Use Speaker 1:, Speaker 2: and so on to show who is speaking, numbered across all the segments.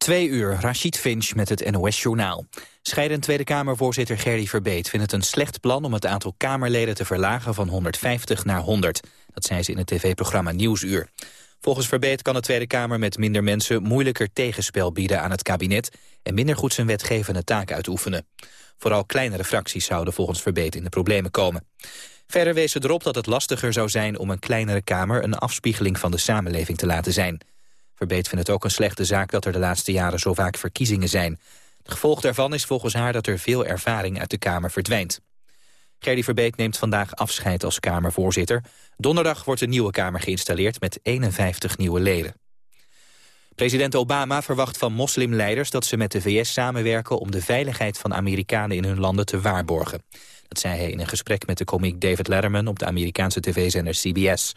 Speaker 1: Twee uur, Rachid Finch met het NOS-journaal. Scheidend Tweede Kamervoorzitter Gerry Verbeet vindt het een slecht plan... om het aantal Kamerleden te verlagen van 150 naar 100. Dat zei ze in het tv-programma Nieuwsuur. Volgens Verbeet kan de Tweede Kamer met minder mensen... moeilijker tegenspel bieden aan het kabinet... en minder goed zijn wetgevende taak uitoefenen. Vooral kleinere fracties zouden volgens Verbeet in de problemen komen. Verder wees ze erop dat het lastiger zou zijn om een kleinere Kamer... een afspiegeling van de samenleving te laten zijn... Verbeet vindt het ook een slechte zaak dat er de laatste jaren zo vaak verkiezingen zijn. Het gevolg daarvan is volgens haar dat er veel ervaring uit de Kamer verdwijnt. Gerdy Verbeet neemt vandaag afscheid als Kamervoorzitter. Donderdag wordt een nieuwe Kamer geïnstalleerd met 51 nieuwe leden. President Obama verwacht van moslimleiders dat ze met de VS samenwerken... om de veiligheid van Amerikanen in hun landen te waarborgen. Dat zei hij in een gesprek met de komiek David Letterman op de Amerikaanse tv-zender CBS.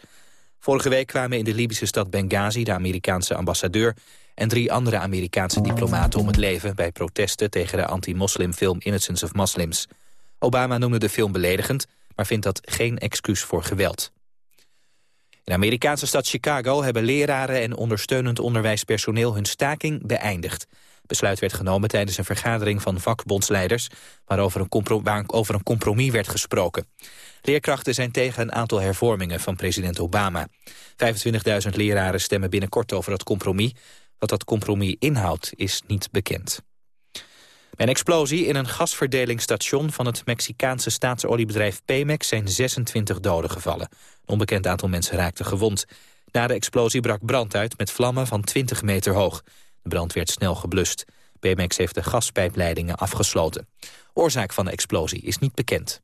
Speaker 1: Vorige week kwamen in de Libische stad Benghazi de Amerikaanse ambassadeur en drie andere Amerikaanse diplomaten om het leven bij protesten tegen de anti-moslimfilm Innocence of Muslims. Obama noemde de film beledigend, maar vindt dat geen excuus voor geweld. In de Amerikaanse stad Chicago hebben leraren en ondersteunend onderwijspersoneel hun staking beëindigd. Besluit werd genomen tijdens een vergadering van vakbondsleiders... waarover waarover een compromis werd gesproken. Leerkrachten zijn tegen een aantal hervormingen van president Obama. 25.000 leraren stemmen binnenkort over dat compromis. Wat dat compromis inhoudt is niet bekend. Bij een explosie in een gasverdelingsstation van het Mexicaanse staatsoliebedrijf Pemex zijn 26 doden gevallen. Een onbekend aantal mensen raakten gewond. Na de explosie brak brand uit met vlammen van 20 meter hoog. De brand werd snel geblust. Pemex heeft de gaspijpleidingen afgesloten. Oorzaak van de explosie is niet bekend.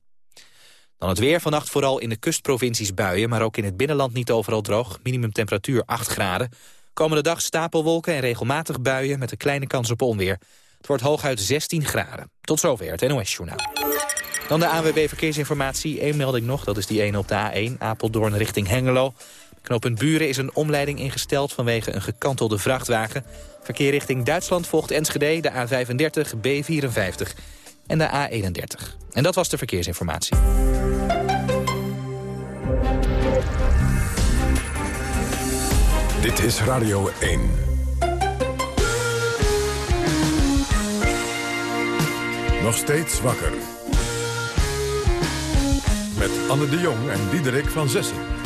Speaker 1: Dan het weer. Vannacht vooral in de kustprovincies buien... maar ook in het binnenland niet overal droog. Minimumtemperatuur 8 graden. Komende dag stapelwolken en regelmatig buien... met een kleine kans op onweer. Het wordt hooguit 16 graden. Tot zover het NOS-journaal. Dan de ANWB Verkeersinformatie. Eén melding nog, dat is die 1 op de A1. Apeldoorn richting Hengelo. Knooppunt Buren is een omleiding ingesteld vanwege een gekantelde vrachtwagen. Verkeer richting Duitsland volgt Enschede, de A35, B54 en de A31. En dat was de verkeersinformatie.
Speaker 2: Dit is Radio 1. Nog steeds wakker. Met Anne de Jong en Diederik van Zessen.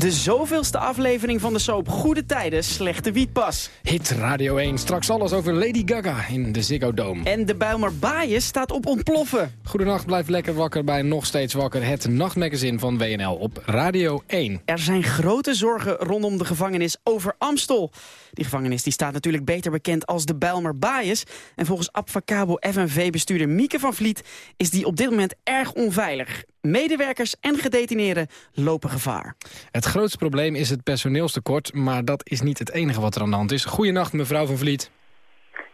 Speaker 3: De zoveelste aflevering van de soap Goede Tijden, Slechte Wietpas.
Speaker 4: Hit Radio 1, straks alles over Lady Gaga in de Ziggo Dome.
Speaker 3: En de Bijlmer Baaien staat op ontploffen.
Speaker 4: Goedenacht, blijf lekker wakker bij Nog Steeds Wakker... het nachtmagazine van WNL op Radio 1.
Speaker 3: Er zijn grote zorgen rondom de gevangenis over Amstel. Die gevangenis die staat natuurlijk beter bekend als de Bijlmer Baaiers. En volgens Abfacabo FNV-bestuurder Mieke van Vliet... is die op dit moment erg onveilig. Medewerkers en gedetineerden lopen gevaar.
Speaker 4: Het grootste probleem is het personeelstekort... maar dat is niet het enige wat er aan de hand is. Goedenacht, mevrouw van Vliet.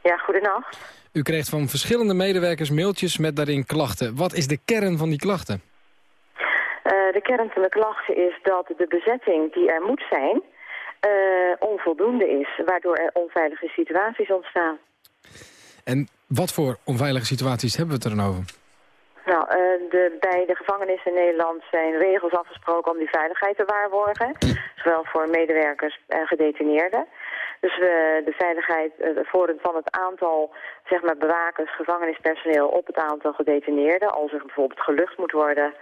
Speaker 5: Ja, goedenacht.
Speaker 4: U kreeg van verschillende medewerkers mailtjes met daarin klachten. Wat is de kern van die klachten?
Speaker 5: Uh, de kern van de klachten is dat de bezetting die er moet zijn... Uh, onvoldoende is, waardoor er onveilige situaties ontstaan.
Speaker 4: En wat voor onveilige situaties hebben we het er dan over?
Speaker 5: Nou, uh, de, bij de gevangenissen in Nederland zijn regels afgesproken om die veiligheid te waarborgen. Zowel voor medewerkers en gedetineerden. Dus uh, de veiligheid voor het, van het aantal zeg maar, bewakers, gevangenispersoneel op het aantal gedetineerden. Als er bijvoorbeeld gelucht moet worden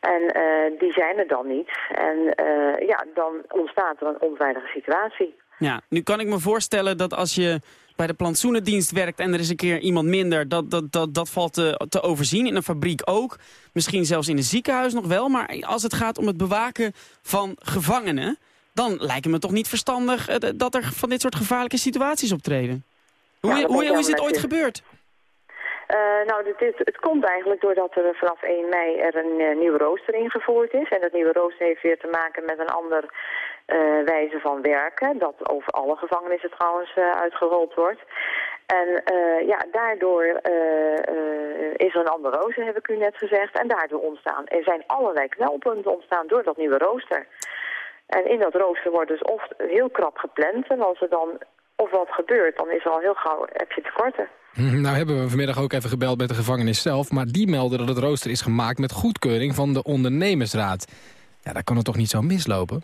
Speaker 5: en uh, die zijn er dan niet. En uh, ja, dan ontstaat er een onveilige situatie.
Speaker 3: Ja, nu kan ik me voorstellen dat als je bij de plantsoenendienst werkt en er is een keer iemand minder, dat, dat, dat, dat valt te, te overzien. In een fabriek ook. Misschien zelfs in een ziekenhuis nog wel. Maar als het gaat om het bewaken van gevangenen, dan lijkt het me toch niet verstandig uh, dat er van dit soort gevaarlijke situaties optreden. Hoe, ja, hoe, hoe is dit ooit gebeurd?
Speaker 5: Uh, nou, dit, dit, het komt eigenlijk doordat er vanaf 1 mei er een uh, nieuwe rooster ingevoerd is. En dat nieuwe rooster heeft weer te maken met een ander uh, wijze van werken. Dat over alle gevangenissen trouwens uitgerold wordt. En ja, daardoor is er een ander rooster, heb ik u net gezegd. En daardoor ontstaan, er zijn allerlei knelpunten ontstaan door dat nieuwe rooster. En in dat rooster wordt dus oft heel krap gepland. En als er dan of wat gebeurt, dan is er al heel gauw heb je tekorten.
Speaker 4: Nou hebben we vanmiddag ook even gebeld met de gevangenis zelf... maar die melden dat het rooster is gemaakt met goedkeuring van de ondernemersraad. Ja, daar kan het toch niet zo mislopen?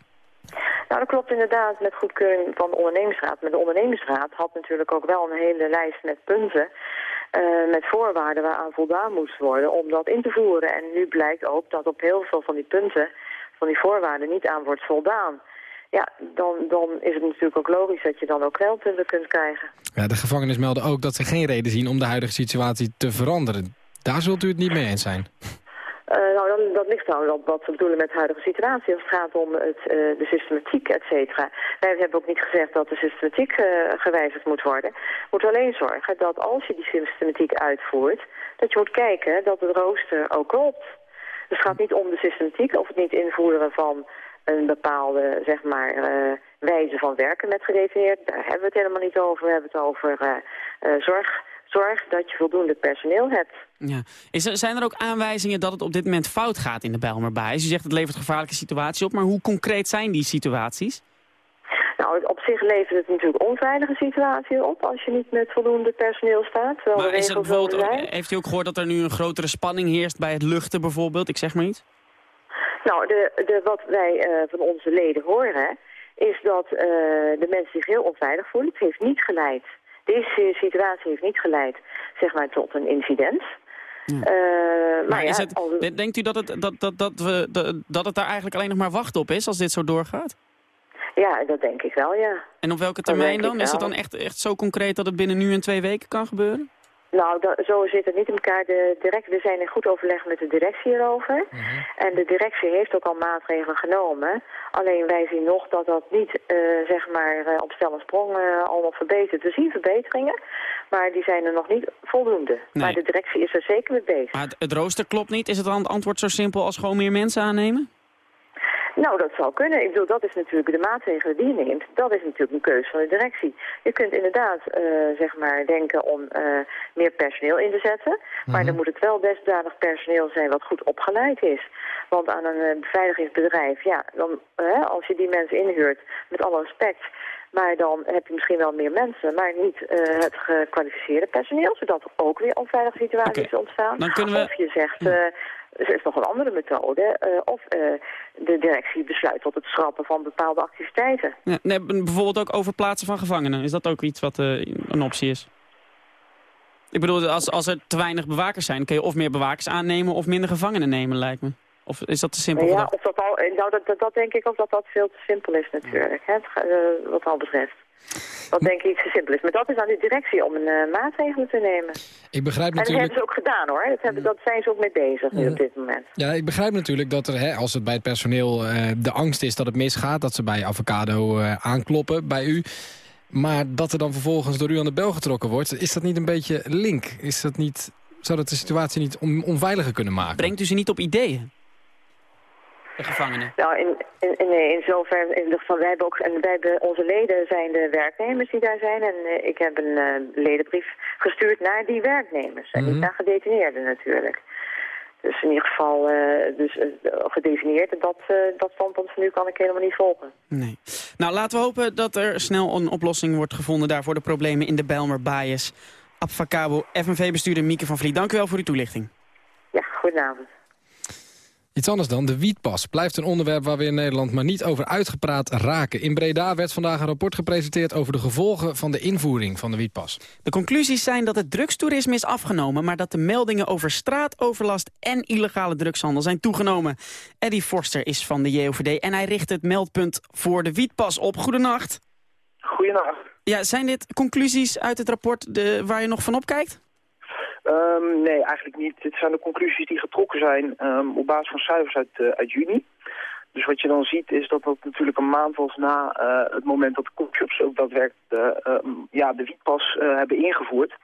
Speaker 5: Nou, dat klopt inderdaad met goedkeuring van de ondernemingsraad. Maar de ondernemingsraad had natuurlijk ook wel een hele lijst met punten... Uh, met voorwaarden waaraan voldaan moest worden om dat in te voeren. En nu blijkt ook dat op heel veel van die punten, van die voorwaarden, niet aan wordt voldaan. Ja, dan, dan is het natuurlijk ook logisch dat je dan ook geldpunten kunt krijgen.
Speaker 4: Ja, de gevangenis melden ook dat ze geen reden zien om de huidige situatie te veranderen. Daar zult u het niet mee eens zijn.
Speaker 5: Uh, nou, dat, dat ligt dan wat, we bedoelen met de huidige situatie. Als het gaat om het, uh, de systematiek, et cetera. Wij hebben ook niet gezegd dat de systematiek uh, gewijzigd moet worden. Moeten alleen zorgen dat als je die systematiek uitvoert... dat je moet kijken dat het rooster ook klopt. Dus het gaat niet om de systematiek of het niet invoeren van een bepaalde, zeg maar, wijze van werken met gedetineerd. Daar hebben we het helemaal niet over. We hebben het over zorg zorg dat je voldoende personeel hebt.
Speaker 3: Ja. Is er, zijn er ook aanwijzingen dat het op dit moment fout gaat in de Bijlmerbaai? U zegt het levert gevaarlijke situaties op, maar hoe concreet zijn die situaties?
Speaker 5: Nou, op zich levert het natuurlijk onveilige situaties op als je niet met voldoende personeel staat.
Speaker 3: Maar is bijvoorbeeld heeft u ook gehoord dat er nu een grotere spanning heerst bij het luchten bijvoorbeeld? Ik zeg maar iets.
Speaker 5: Nou, de, de, wat wij uh, van onze leden horen, is dat uh, de mensen zich heel onveilig voelen. Het heeft niet geleid deze situatie heeft niet geleid zeg maar, tot een incident. Ja. Uh, maar,
Speaker 3: ja, het, denkt u dat het, dat, dat, dat, we, dat het daar eigenlijk alleen nog maar wachten op is als dit zo doorgaat?
Speaker 5: Ja, dat denk ik wel, ja.
Speaker 3: En op welke termijn dan? Is het dan echt, echt zo concreet dat het binnen nu en twee weken kan gebeuren?
Speaker 5: Nou, dat, zo zit het niet in elkaar. De direct, we zijn in goed overleg met de directie hierover. Mhm. En de directie heeft ook al maatregelen genomen. Alleen wij zien nog dat dat niet, uh, zeg maar, uh, op stel en sprong uh, allemaal verbetert. We zien verbeteringen, maar die zijn er nog niet voldoende. Nee. Maar de directie is er zeker mee bezig.
Speaker 3: Maar het, het rooster klopt niet. Is het dan het antwoord zo simpel als gewoon meer mensen aannemen?
Speaker 5: Nou, dat zou kunnen. Ik bedoel, dat is natuurlijk de maatregelen die je neemt. Dat is natuurlijk een keuze van de directie. Je kunt inderdaad, uh, zeg maar, denken om uh, meer personeel in te zetten. Maar mhm. dan moet het wel desdanig personeel zijn wat goed opgeleid is. Want aan een uh, beveiligingsbedrijf, ja, dan, als je die mensen inhuurt, met alle respect... Maar dan heb je misschien wel meer mensen, maar niet uh, het gekwalificeerde personeel, zodat er ook weer onveilige situaties okay. ontstaan.
Speaker 3: Dan kunnen we...
Speaker 5: Of je zegt, uh, er is nog een andere methode. Uh, of uh, de directie besluit tot het schrappen van bepaalde activiteiten.
Speaker 3: Ja, nee, bijvoorbeeld ook over plaatsen van gevangenen. Is dat ook iets wat uh, een optie is? Ik bedoel, als, als er te weinig bewakers zijn... kun je of meer bewakers aannemen of minder gevangenen nemen, lijkt me. Of is dat te simpel
Speaker 5: Ja, of dat, al, nou, dat, dat, dat, denk ik ook dat dat veel te simpel is natuurlijk, hè, wat al betreft. Wat denk ik te simpel is. Maar dat is aan de directie om een uh, maatregelen te nemen.
Speaker 4: Ik begrijp natuurlijk... En
Speaker 5: dat hebben ze ook gedaan hoor. Dat, hebben, dat zijn ze ook mee bezig nu op dit moment.
Speaker 4: Ja, ik begrijp natuurlijk dat er, hè, als het bij het personeel uh, de angst is dat het misgaat... dat ze bij Avocado uh, aankloppen, bij u... Maar dat er dan vervolgens door u aan de bel getrokken wordt... is dat niet een beetje link? Is dat niet, zou dat de situatie niet on onveiliger kunnen maken?
Speaker 3: Brengt u ze niet op ideeën? De gevangenen?
Speaker 5: Nou, in, in, in, in zover, in geval, wij hebben ook, en wij hebben, onze leden zijn de werknemers die daar zijn. En uh, ik heb een uh, ledenbrief gestuurd naar die werknemers. En niet mhm. naar gedetineerden natuurlijk. Dus in ieder geval, uh, dus gedefinieerd. Dat, dat standpunt van nu kan ik helemaal niet volgen.
Speaker 3: Nee. Nou, laten we hopen dat er snel een oplossing wordt gevonden daar voor de problemen in de Bijlmer Baaiers. Abfacabo, FNV-bestuurder Mieke van Vliet, dank u wel voor uw toelichting.
Speaker 5: Ja, goedenavond.
Speaker 4: Iets anders dan, de wietpas blijft een onderwerp waar we in Nederland maar niet over uitgepraat raken. In Breda werd vandaag een rapport gepresenteerd over de gevolgen van de invoering van de wietpas.
Speaker 3: De conclusies zijn dat het drugstoerisme is afgenomen, maar dat de meldingen over straatoverlast en illegale drugshandel zijn toegenomen. Eddie Forster is van de JOVD en hij richt het meldpunt voor de wietpas op. Goedenacht.
Speaker 6: Goedenacht.
Speaker 3: Ja, zijn dit conclusies uit het rapport de, waar je nog van opkijkt?
Speaker 6: Um, nee, eigenlijk niet. Dit zijn de conclusies die getrokken zijn um, op basis van cijfers uit, uh, uit juni. Dus wat je dan ziet is dat dat natuurlijk een maand was na uh, het moment dat de coffeeshops ook daadwerkelijk uh, ja, de wietpas hebben ingevoerd.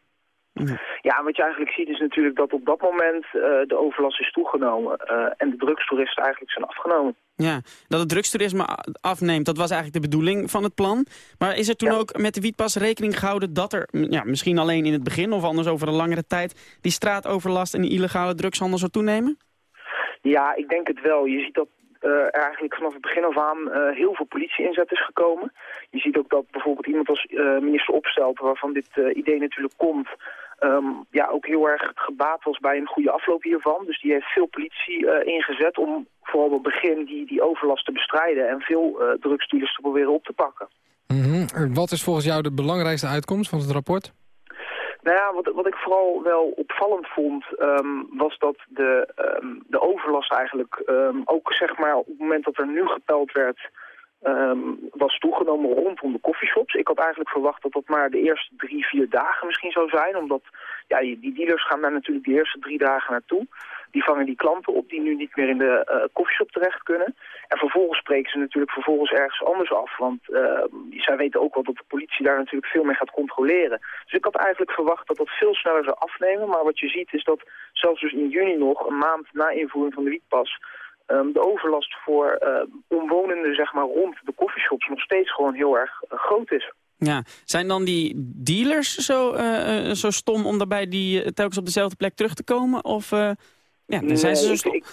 Speaker 6: Ja, wat je eigenlijk ziet is natuurlijk dat op dat moment uh, de overlast is toegenomen uh, en de drugstoeristen eigenlijk zijn afgenomen.
Speaker 3: Ja, dat het drugstoerisme afneemt, dat was eigenlijk de bedoeling van het plan. Maar is er toen ook met de wietpas rekening gehouden dat er, ja, misschien alleen in het begin of anders over een langere tijd, die straatoverlast en die illegale drugshandel zou toenemen?
Speaker 6: Ja, ik denk het wel. Je ziet dat uh, er eigenlijk vanaf het begin af aan uh, heel veel politie-inzet is gekomen. Je ziet ook dat bijvoorbeeld iemand als uh, minister Opstelt, waarvan dit idee natuurlijk komt, ehm, ja, ook heel erg gebaat was bij een goede afloop hiervan. Dus die heeft veel politie ingezet om vooral op het begin die, die overlast te bestrijden... en veel uh, drugsdealers te proberen op te pakken.
Speaker 4: Mhm. Wat is volgens jou de belangrijkste uitkomst van het rapport?
Speaker 6: Nou ja, wat, wat ik vooral wel opvallend vond, um, was dat de, um, de overlast eigenlijk um, ook zeg maar op het moment dat er nu gepeld werd, was toegenomen rondom de koffieshops. Ik had eigenlijk verwacht dat dat maar de eerste drie, vier dagen misschien zou zijn, omdat ja, die dealers gaan daar natuurlijk de eerste drie dagen naartoe. Die vangen die klanten op die nu niet meer in de koffieshop terecht kunnen. En vervolgens spreken ze natuurlijk vervolgens ergens anders af. Want uh, zij weten ook wel dat de politie daar natuurlijk veel meer gaat controleren. Dus ik had eigenlijk verwacht dat dat veel sneller zou afnemen. Maar wat je ziet is dat zelfs dus in juni nog, een maand na invoering van de wietpas... Um, de overlast voor uh, omwonenden zeg maar, rond de koffieshops nog steeds gewoon heel erg groot is.
Speaker 3: Ja, zijn dan die dealers zo, uh, zo stom om daarbij die telkens op dezelfde plek terug te komen? Of ja, dan zijn ze zo
Speaker 6: ik,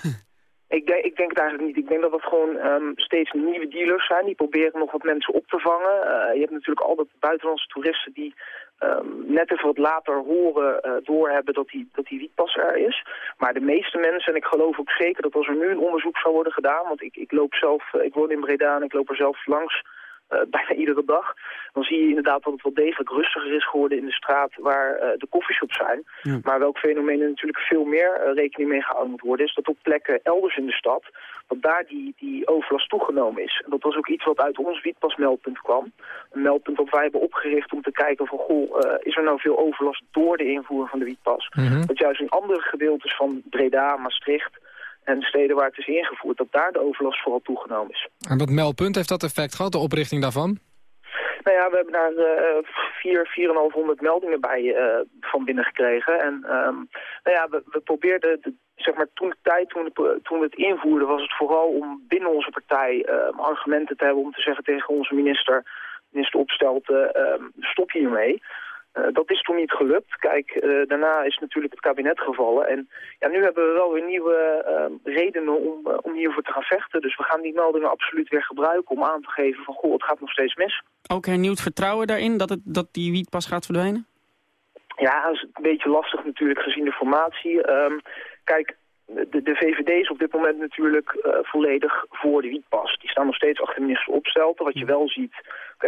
Speaker 6: ik, denk, ik denk het eigenlijk niet. Ik denk dat het gewoon um, steeds nieuwe dealers zijn. Die proberen nog wat mensen op te vangen. Uh, je hebt natuurlijk altijd buitenlandse toeristen die um, net even wat later horen, uh, doorhebben dat die, dat die wietpas er is. Maar de meeste mensen, en ik geloof ook zeker dat als er nu een onderzoek zou worden gedaan... want ik, ik loop zelf, uh, ik woon in Breda en ik loop er zelf langs uh, bijna iedere dag. Dan zie je inderdaad dat het wel degelijk rustiger is geworden in de straat waar uh, de koffieshops zijn. Ja. Maar welk fenomeen er natuurlijk veel meer uh, rekening mee gehouden moet worden, is dat op plekken elders in de stad, dat daar die, die overlast toegenomen is. En dat was ook iets wat uit ons wietpasmeldpunt kwam. Een meldpunt dat wij hebben opgericht om te kijken van, goh, is er nou veel overlast door de invoer van de wietpas? Mm -hmm. Dat juist in andere gedeeltes van Breda, Maastricht, en de steden waar het is ingevoerd, dat daar de overlast vooral toegenomen is.
Speaker 4: En dat meldpunt, heeft dat effect gehad, de oprichting daarvan?
Speaker 6: Nou ja, we hebben daar uh, vier, 4,500 meldingen bij uh, van binnen gekregen. En um, nou ja, we, we probeerden, de, zeg maar, toen de tijd, toen, de, toen we het invoerden, was het vooral om binnen onze partij uh, argumenten te hebben om te zeggen tegen onze minister, minister Opstelten, stop hiermee. Uh, dat is toen niet gelukt. Kijk, uh, daarna is natuurlijk het kabinet gevallen. En ja, nu hebben we wel weer nieuwe uh, redenen om, om hiervoor te gaan vechten. Dus we gaan die meldingen absoluut weer gebruiken om aan te geven van... goh, het gaat nog steeds mis.
Speaker 3: Ook hernieuwd vertrouwen daarin dat, het, dat die wietpas gaat verdwijnen?
Speaker 6: Ja, dat is een beetje lastig natuurlijk gezien de formatie. Um, kijk, de, de, VVD is op dit moment natuurlijk uh, volledig voor de wietpas. Die staan nog steeds achter minister Opstelten. Wat je wel ziet,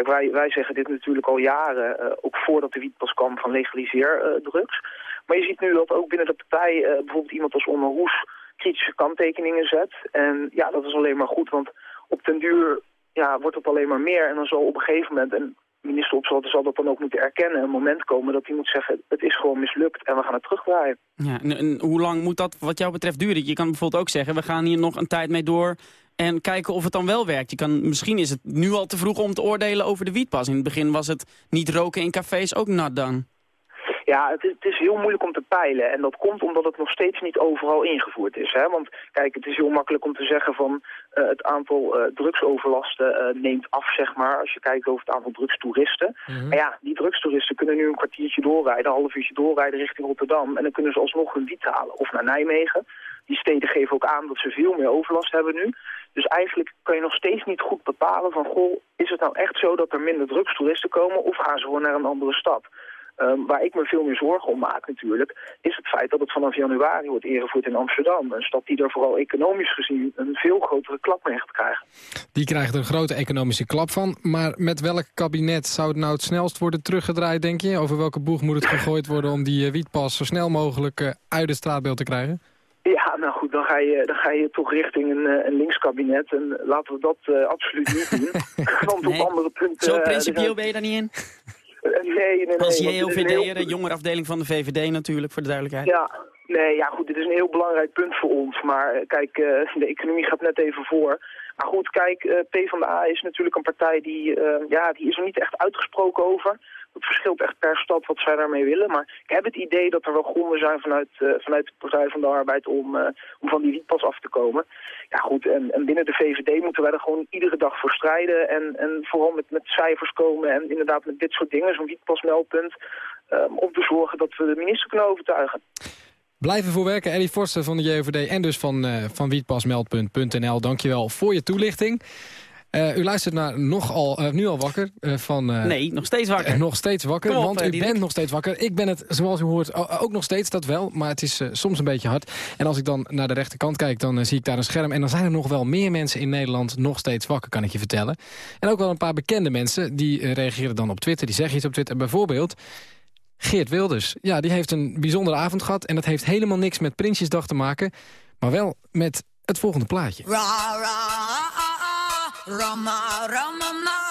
Speaker 6: wij, zeggen dit natuurlijk al jaren, uh, ook voordat de wietpas kwam van legaliseer uh, drugs. Maar je ziet nu dat ook binnen de partij bijvoorbeeld iemand als Onder Hoes kritische kanttekeningen zet. En ja, dat is alleen maar goed, want op den duur ja, wordt het alleen maar meer. En dan zal op een gegeven moment, en minister Opstelten zal dat dan ook moeten erkennen... een moment komen dat hij moet zeggen, het is gewoon mislukt en we gaan het terugdraaien.
Speaker 3: Ja, en, hoe lang moet dat wat jou betreft duren? Je kan bijvoorbeeld ook zeggen, we gaan hier nog een tijd mee door... en kijken of het dan wel werkt. Je kan, misschien is het nu al te vroeg om te oordelen over de wietpas. In het begin was het niet roken in cafés ook nat dan.
Speaker 6: Ja, het is, het is, heel moeilijk om te peilen. En dat komt omdat het nog steeds niet overal ingevoerd is. Hè? Want kijk, het is heel makkelijk om te zeggen van uh, het aantal uh, drugsoverlasten uh, neemt af, zeg maar. Als je kijkt over het aantal drugstoeristen. Mm -hmm. Maar ja, die drugstoeristen kunnen nu een kwartiertje doorrijden, een half uurtje doorrijden richting Rotterdam. En dan kunnen ze alsnog hun wiet halen. Of naar Nijmegen. Die steden geven ook aan dat ze veel meer overlast hebben nu. Dus eigenlijk kan je nog steeds niet goed bepalen van... goh, is het nou echt zo dat er minder drugstoeristen komen... of gaan ze gewoon naar een andere stad? Um, waar ik me veel meer zorgen om maak natuurlijk, is het feit dat het vanaf januari wordt ingevoerd in Amsterdam. Een stad die er vooral economisch gezien een veel grotere klap mee gaat krijgen.
Speaker 4: Die krijgt een grote economische klap van. Maar met welk kabinet zou het nou het snelst worden teruggedraaid, denk je? Over welke boeg moet het gegooid worden om die uh, wietpas zo snel mogelijk uh, uit het straatbeeld te krijgen?
Speaker 6: Ja, nou goed, dan ga je, dan ga je toch richting een, uh, een linkskabinet. En laten we dat uh, absoluut niet doen. Want
Speaker 3: nee.
Speaker 6: op andere punten...
Speaker 3: Zo principieel ben je daar niet in?
Speaker 6: Nee, nee, nee.
Speaker 3: Als JOVD, de jongerafdeling van de VVD natuurlijk, voor de duidelijkheid.
Speaker 6: Ja, nee, ja goed, dit is een heel belangrijk punt voor ons. Maar kijk, de economie gaat net even voor. Maar goed, kijk, uh, PvdA is natuurlijk een partij die, uh, ja, die is er niet echt uitgesproken over. Het verschilt echt per stad wat zij daarmee willen. Maar ik heb het idee dat er wel gronden zijn vanuit, uh, vanuit de Partij van de Arbeid om, om van die wietpas af te komen. Ja goed, en, en binnen de VVD moeten wij er gewoon iedere dag voor strijden. En, en vooral met, met cijfers komen en inderdaad met dit soort dingen, zo'n wietpasmeldpunt. Um, om te zorgen dat we de minister kunnen overtuigen.
Speaker 4: Blijven voor werken, Ellie Forster van de JOVD en dus van, uh, van wietpasmeldpunt.nl. Dankjewel voor je toelichting. Eh, u luistert naar nogal, uh, nu al wakker uh, van...
Speaker 3: nee, nog steeds wakker.
Speaker 4: nog steeds wakker,
Speaker 3: op,
Speaker 4: want u bent nog steeds wakker. Ik ben het, zoals u hoort, ook nog steeds, dat wel. Maar het is soms een beetje hard. En als ik dan naar de rechterkant kijk, dan zie ik daar een scherm. En dan zijn er nog wel meer mensen in Nederland nog steeds wakker, kan ik je vertellen. En ook wel een paar bekende mensen, die reageren dan op Twitter. Die zeggen iets op Twitter. Bijvoorbeeld... Geert Wilders, ja, die heeft een bijzondere avond gehad... en dat heeft helemaal niks met Prinsjesdag te maken... maar wel met het volgende plaatje.
Speaker 7: Ra, ra, rama, rama,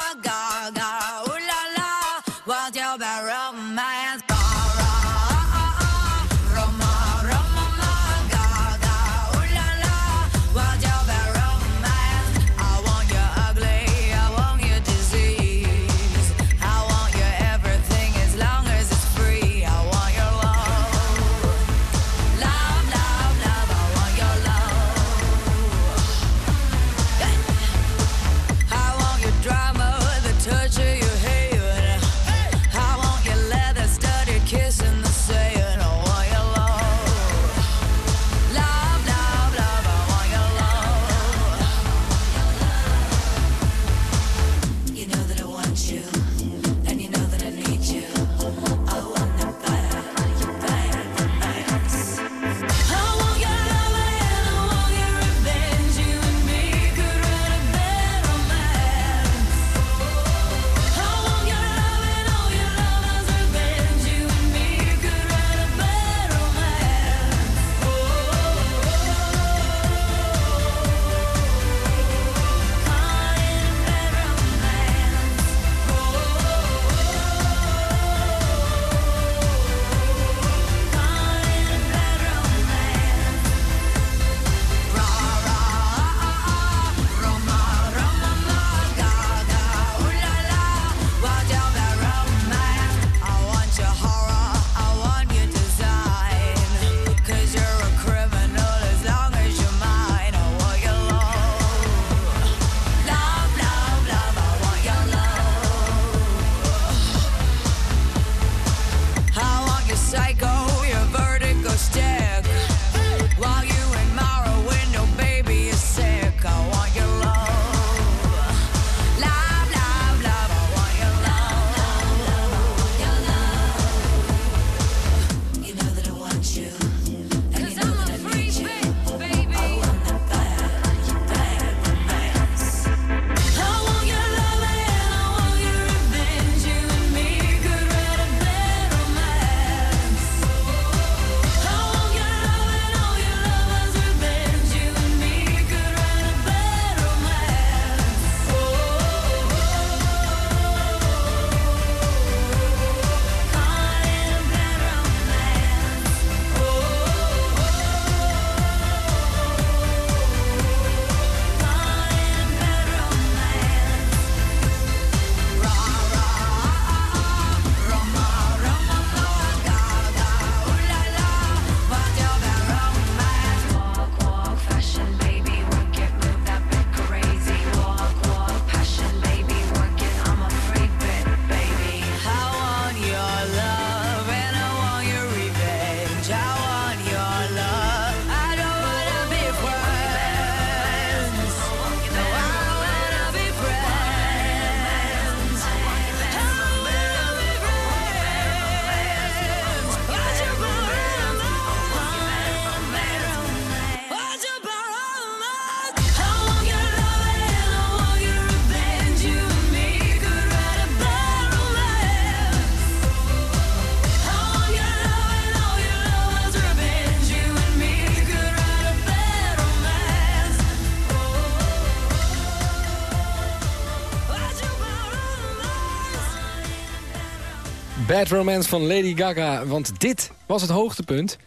Speaker 7: Bad Romance
Speaker 4: van Lady Gaga, want dit was het hoogtepunt.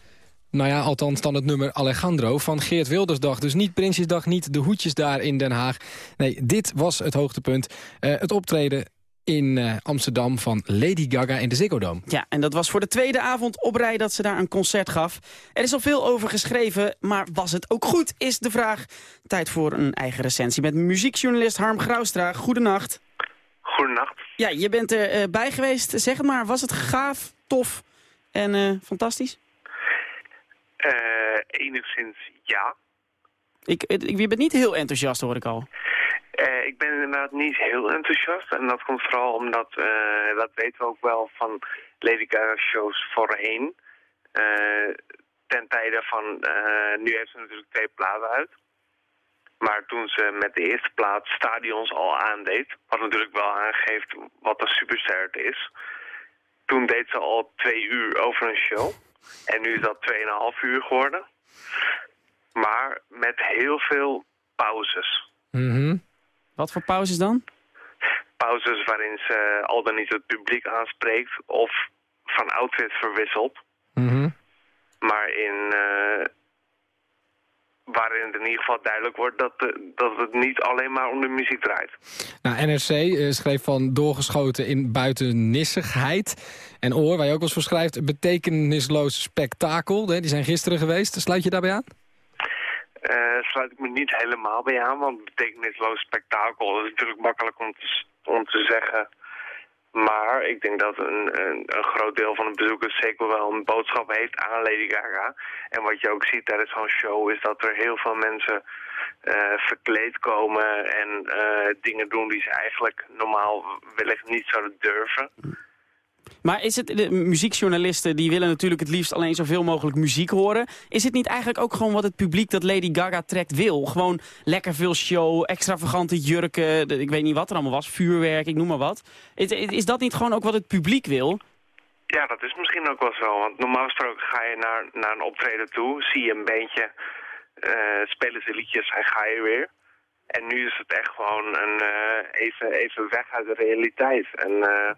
Speaker 4: Nou ja, althans dan het nummer Alejandro van Geert Wildersdag. Dus niet Prinsjesdag, niet de hoedjes daar in Den Haag. Nee, dit was het hoogtepunt. Eh, het optreden in eh, Amsterdam van Lady Gaga in de Ziggo Dome.
Speaker 3: Ja, en dat was voor de tweede avond op rij dat ze daar een concert gaf. Er is al veel over geschreven, maar was het ook goed, is de vraag. Tijd voor een eigen recensie met muziekjournalist Harm Graustra. Goedenacht.
Speaker 8: Goedenacht.
Speaker 3: Ja, je bent erbij bij geweest. Zeg het maar, was het gaaf, tof en eh, fantastisch?
Speaker 8: Eh, enigszins ja.
Speaker 3: Ik, ik, je bent niet heel enthousiast, hoor ik al.
Speaker 8: Eh, ik ben inderdaad niet heel enthousiast. En dat komt vooral omdat, eh, dat weten we ook wel van Lady Gaga shows voorheen. Eh, ten tijde van, eh, nu heeft ze natuurlijk twee platen uit. Maar toen ze met de eerste plaat stadions al aandeed, wat natuurlijk wel aangeeft wat een superster het is. Toen deed ze al twee uur over een show. En nu is dat 2,5 uur geworden. Maar met heel veel pauzes.
Speaker 4: Mhm.
Speaker 3: Wat voor pauzes dan?
Speaker 8: Pauzes waarin ze al dan niet het publiek aanspreekt of van outfit verwisselt.
Speaker 4: Mhm.
Speaker 8: Maar in, eh, waarin het in ieder geval duidelijk wordt dat, de- dat het niet alleen maar om de muziek draait.
Speaker 4: Nou, NRC eh, schreef van doorgeschoten in buitennissigheid. En Oor, waar je ook wel eens voor schrijft, betekenisloos spektakel. Die zijn gisteren geweest. Sluit je daarbij aan?
Speaker 8: Eh sluit ik me niet helemaal bij aan, want betekenisloos spektakel dat is natuurlijk makkelijk om te, om te zeggen. Maar ik denk dat een, een, een groot deel van de bezoekers zeker wel een boodschap heeft aan Lady Gaga. En wat je ook ziet tijdens zo'n show is dat er heel veel mensen eh, verkleed komen en eh, dingen doen die ze eigenlijk normaal wellicht niet zouden durven.
Speaker 3: Maar is het, de muziekjournalisten die willen natuurlijk het liefst alleen zoveel mogelijk muziek horen. Is het niet eigenlijk ook gewoon wat het publiek dat Lady Gaga trekt wil? Gewoon lekker veel show, extravagante jurken, ik weet niet wat er allemaal was, vuurwerk, ik noem maar wat. Is, is dat niet gewoon ook wat het publiek wil?
Speaker 8: Ja, dat is misschien ook wel zo. Want normaal gesproken ga je naar, naar een optreden toe, zie je een bandje, eh, spelen ze liedjes en ga je weer. En nu is het echt gewoon een, eh, even, even weg uit de realiteit. En, eh,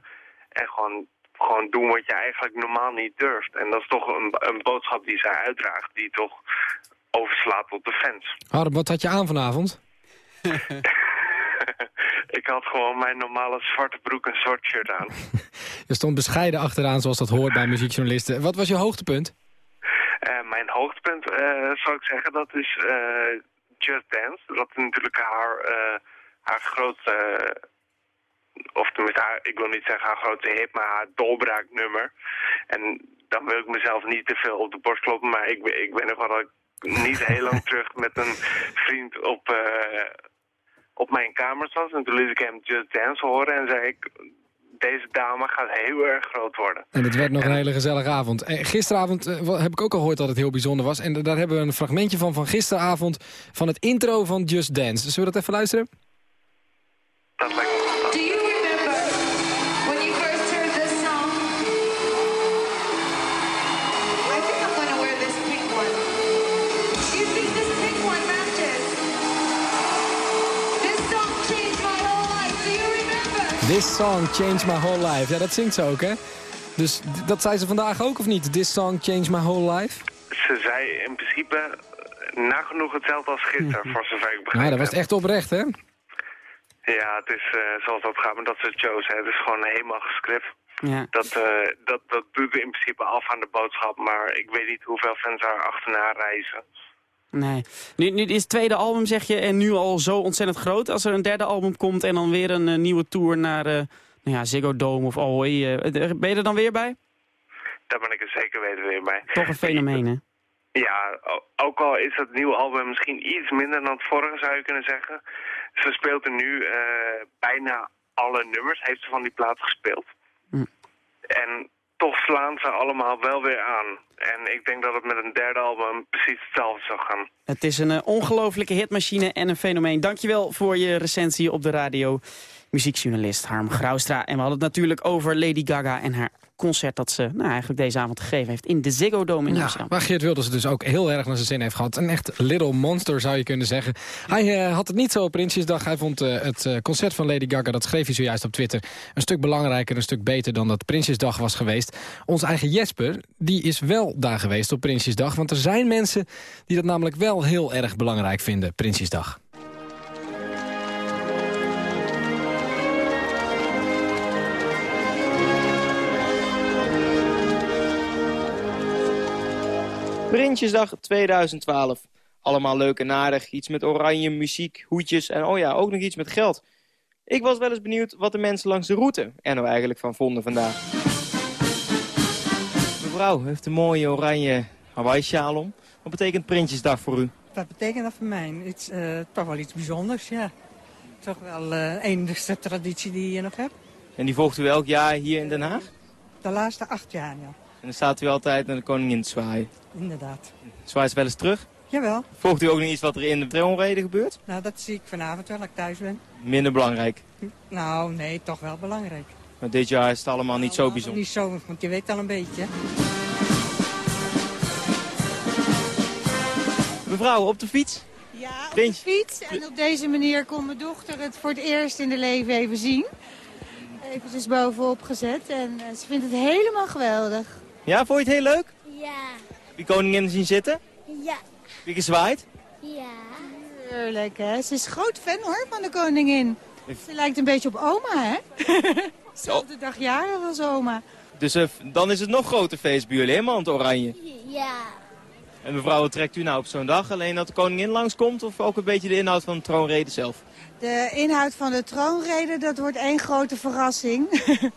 Speaker 8: en gewoon, gewoon doen wat je eigenlijk normaal niet durft. En dat is toch een, een boodschap die zij uitdraagt, die toch overslaat op de fans.
Speaker 4: Harm, wat had je aan vanavond?
Speaker 8: Ik had gewoon mijn normale zwarte broek en zwart shirt aan.
Speaker 4: Je stond bescheiden achteraan, zoals dat hoort bij muziekjournalisten. Wat was je hoogtepunt?
Speaker 8: Eh, mijn hoogtepunt, eh, zou ik zeggen, dat is eh, Just Dance. Dat is natuurlijk haar, haar grootste, of tenminste, haar, ik wil niet zeggen haar grootste hit, maar haar doorbraaknummer. En dan wil ik mezelf niet te veel op de borst kloppen, maar ik, ben- ik ben nog wel dat ik niet heel lang terug met een vriend op, eh, op mijn kamer zat. En toen liet ik hem Just Dance horen en zei ik, deze dame gaat heel erg groot worden.
Speaker 4: En het werd nog een hele gezellige avond. En gisteravond eh, heb ik ook al gehoord dat het heel bijzonder was. En daar hebben we een fragmentje van van gisteravond van het intro van Just Dance. Zullen we dat even luisteren?
Speaker 8: Dat lijkt me
Speaker 9: This song changed my whole life.
Speaker 4: Ja, dat zingt ze ook, hè? Dus dat zei ze vandaag ook, of niet? This song changed my whole life?
Speaker 8: Ze zei in principe nagenoeg hetzelfde als gisteren, voor zover ik begrepen
Speaker 4: Nou, dat was echt oprecht, hè?
Speaker 8: Ja, het is eh, zoals dat gaat met dat soort shows. Hè. Het is gewoon helemaal gescript.
Speaker 3: Ja.
Speaker 8: Dat, eh, dat, dat doet in principe af aan de boodschap, maar ik weet niet hoeveel fans daar achterna reizen.
Speaker 3: Nee. Nu, nu is het tweede album, zeg je, en nu al zo ontzettend groot. Als er een derde album komt en dan weer een eh, nieuwe tour naar eh, nou ja, Ziggo Dome of Ahoy. eh, ben je er dan weer bij?
Speaker 8: Daar ben ik er zeker weten weer bij.
Speaker 3: Toch een fenomeen, hè?
Speaker 8: Ja, ook al is het nieuwe album misschien iets minder dan het vorige, zou je kunnen zeggen. Ze speelt er nu bijna alle nummers, heeft ze van die plaat gespeeld.
Speaker 3: Hm.
Speaker 8: En toch slaan ze allemaal wel weer aan. En ik denk dat het met een derde album precies hetzelfde zou gaan.
Speaker 3: Het is een eh, ongelofelijke hitmachine en een fenomeen. Dankjewel voor je recensie op de radio. Muziekjournalist Harm Graustra. En we hadden het natuurlijk over Lady Gaga en haar concert... dat ze nou, eigenlijk deze avond gegeven heeft in de Ziggo Dome in Amsterdam.
Speaker 4: waar Geert Wilders dus ook heel erg naar zijn zin heeft gehad. Een echt little monster zou je kunnen zeggen. Hij eh, had het niet zo op Prinsjesdag. Hij vond eh, het eh, concert van Lady Gaga, dat schreef hij zojuist op Twitter... een stuk belangrijker, een stuk beter dan dat Prinsjesdag was geweest. Onze eigen Jesper, die is wel daar geweest op Prinsjesdag. Want er zijn mensen die dat namelijk wel heel erg belangrijk vinden, Prinsjesdag.
Speaker 10: Prinsjesdag 2012. Allemaal leuk en aardig. Iets met oranje, muziek, hoedjes en oh ja, ook nog iets met geld. Ik was wel eens benieuwd wat de mensen langs de route er nou eigenlijk van vonden vandaag. Mevrouw, heeft een mooie oranje Hawaii-sjaal om. Wat betekent Prinsjesdag voor u?
Speaker 11: Wat betekent dat voor mij? Iets, eh, toch wel iets bijzonders, ja. toch wel de enigste traditie die je nog hebt.
Speaker 10: En die volgt u elk jaar hier in Den Haag?
Speaker 11: De laatste acht jaar, ja.
Speaker 10: En dan staat u altijd naar de koningin te zwaaien.
Speaker 11: Inderdaad.
Speaker 10: Zwaait ze wel eens terug?
Speaker 11: Jawel.
Speaker 10: Volgt u ook nog iets wat er in de troonrede gebeurt?
Speaker 11: Nou, dat zie ik vanavond wel, als ik thuis ben.
Speaker 10: Minder belangrijk.
Speaker 11: Nou, nee, toch wel belangrijk.
Speaker 10: Maar dit jaar is het allemaal niet zo bijzonder.
Speaker 11: Niet zo, want je weet al een beetje.
Speaker 10: Mevrouw, op de fiets?
Speaker 12: Ja, op
Speaker 10: Prins.
Speaker 12: de fiets. En op deze manier kon mijn dochter het voor het eerst in de leven even zien. Even bovenop gezet en eh, ze vindt het helemaal geweldig.
Speaker 10: Ja, vond je het heel leuk?
Speaker 12: Ja.
Speaker 10: Heb je koningin zien zitten?
Speaker 12: Ja.
Speaker 10: Heb je gezwaaid?
Speaker 12: Ja. Heerlijk, hè? Ze is groot fan, hoor, van de koningin. Ze lijkt een beetje op oma, hè? Zelfde dag jaren als oma.
Speaker 10: Dus eh, dan is het nog groter feest bij jullie, helemaal het oranje.
Speaker 12: Ja.
Speaker 10: En mevrouw, wat trekt u nou op zo'n dag? Alleen dat de koningin langskomt of ook een beetje de inhoud van de troonrede zelf?
Speaker 12: De inhoud van de troonrede, dat wordt één grote verrassing.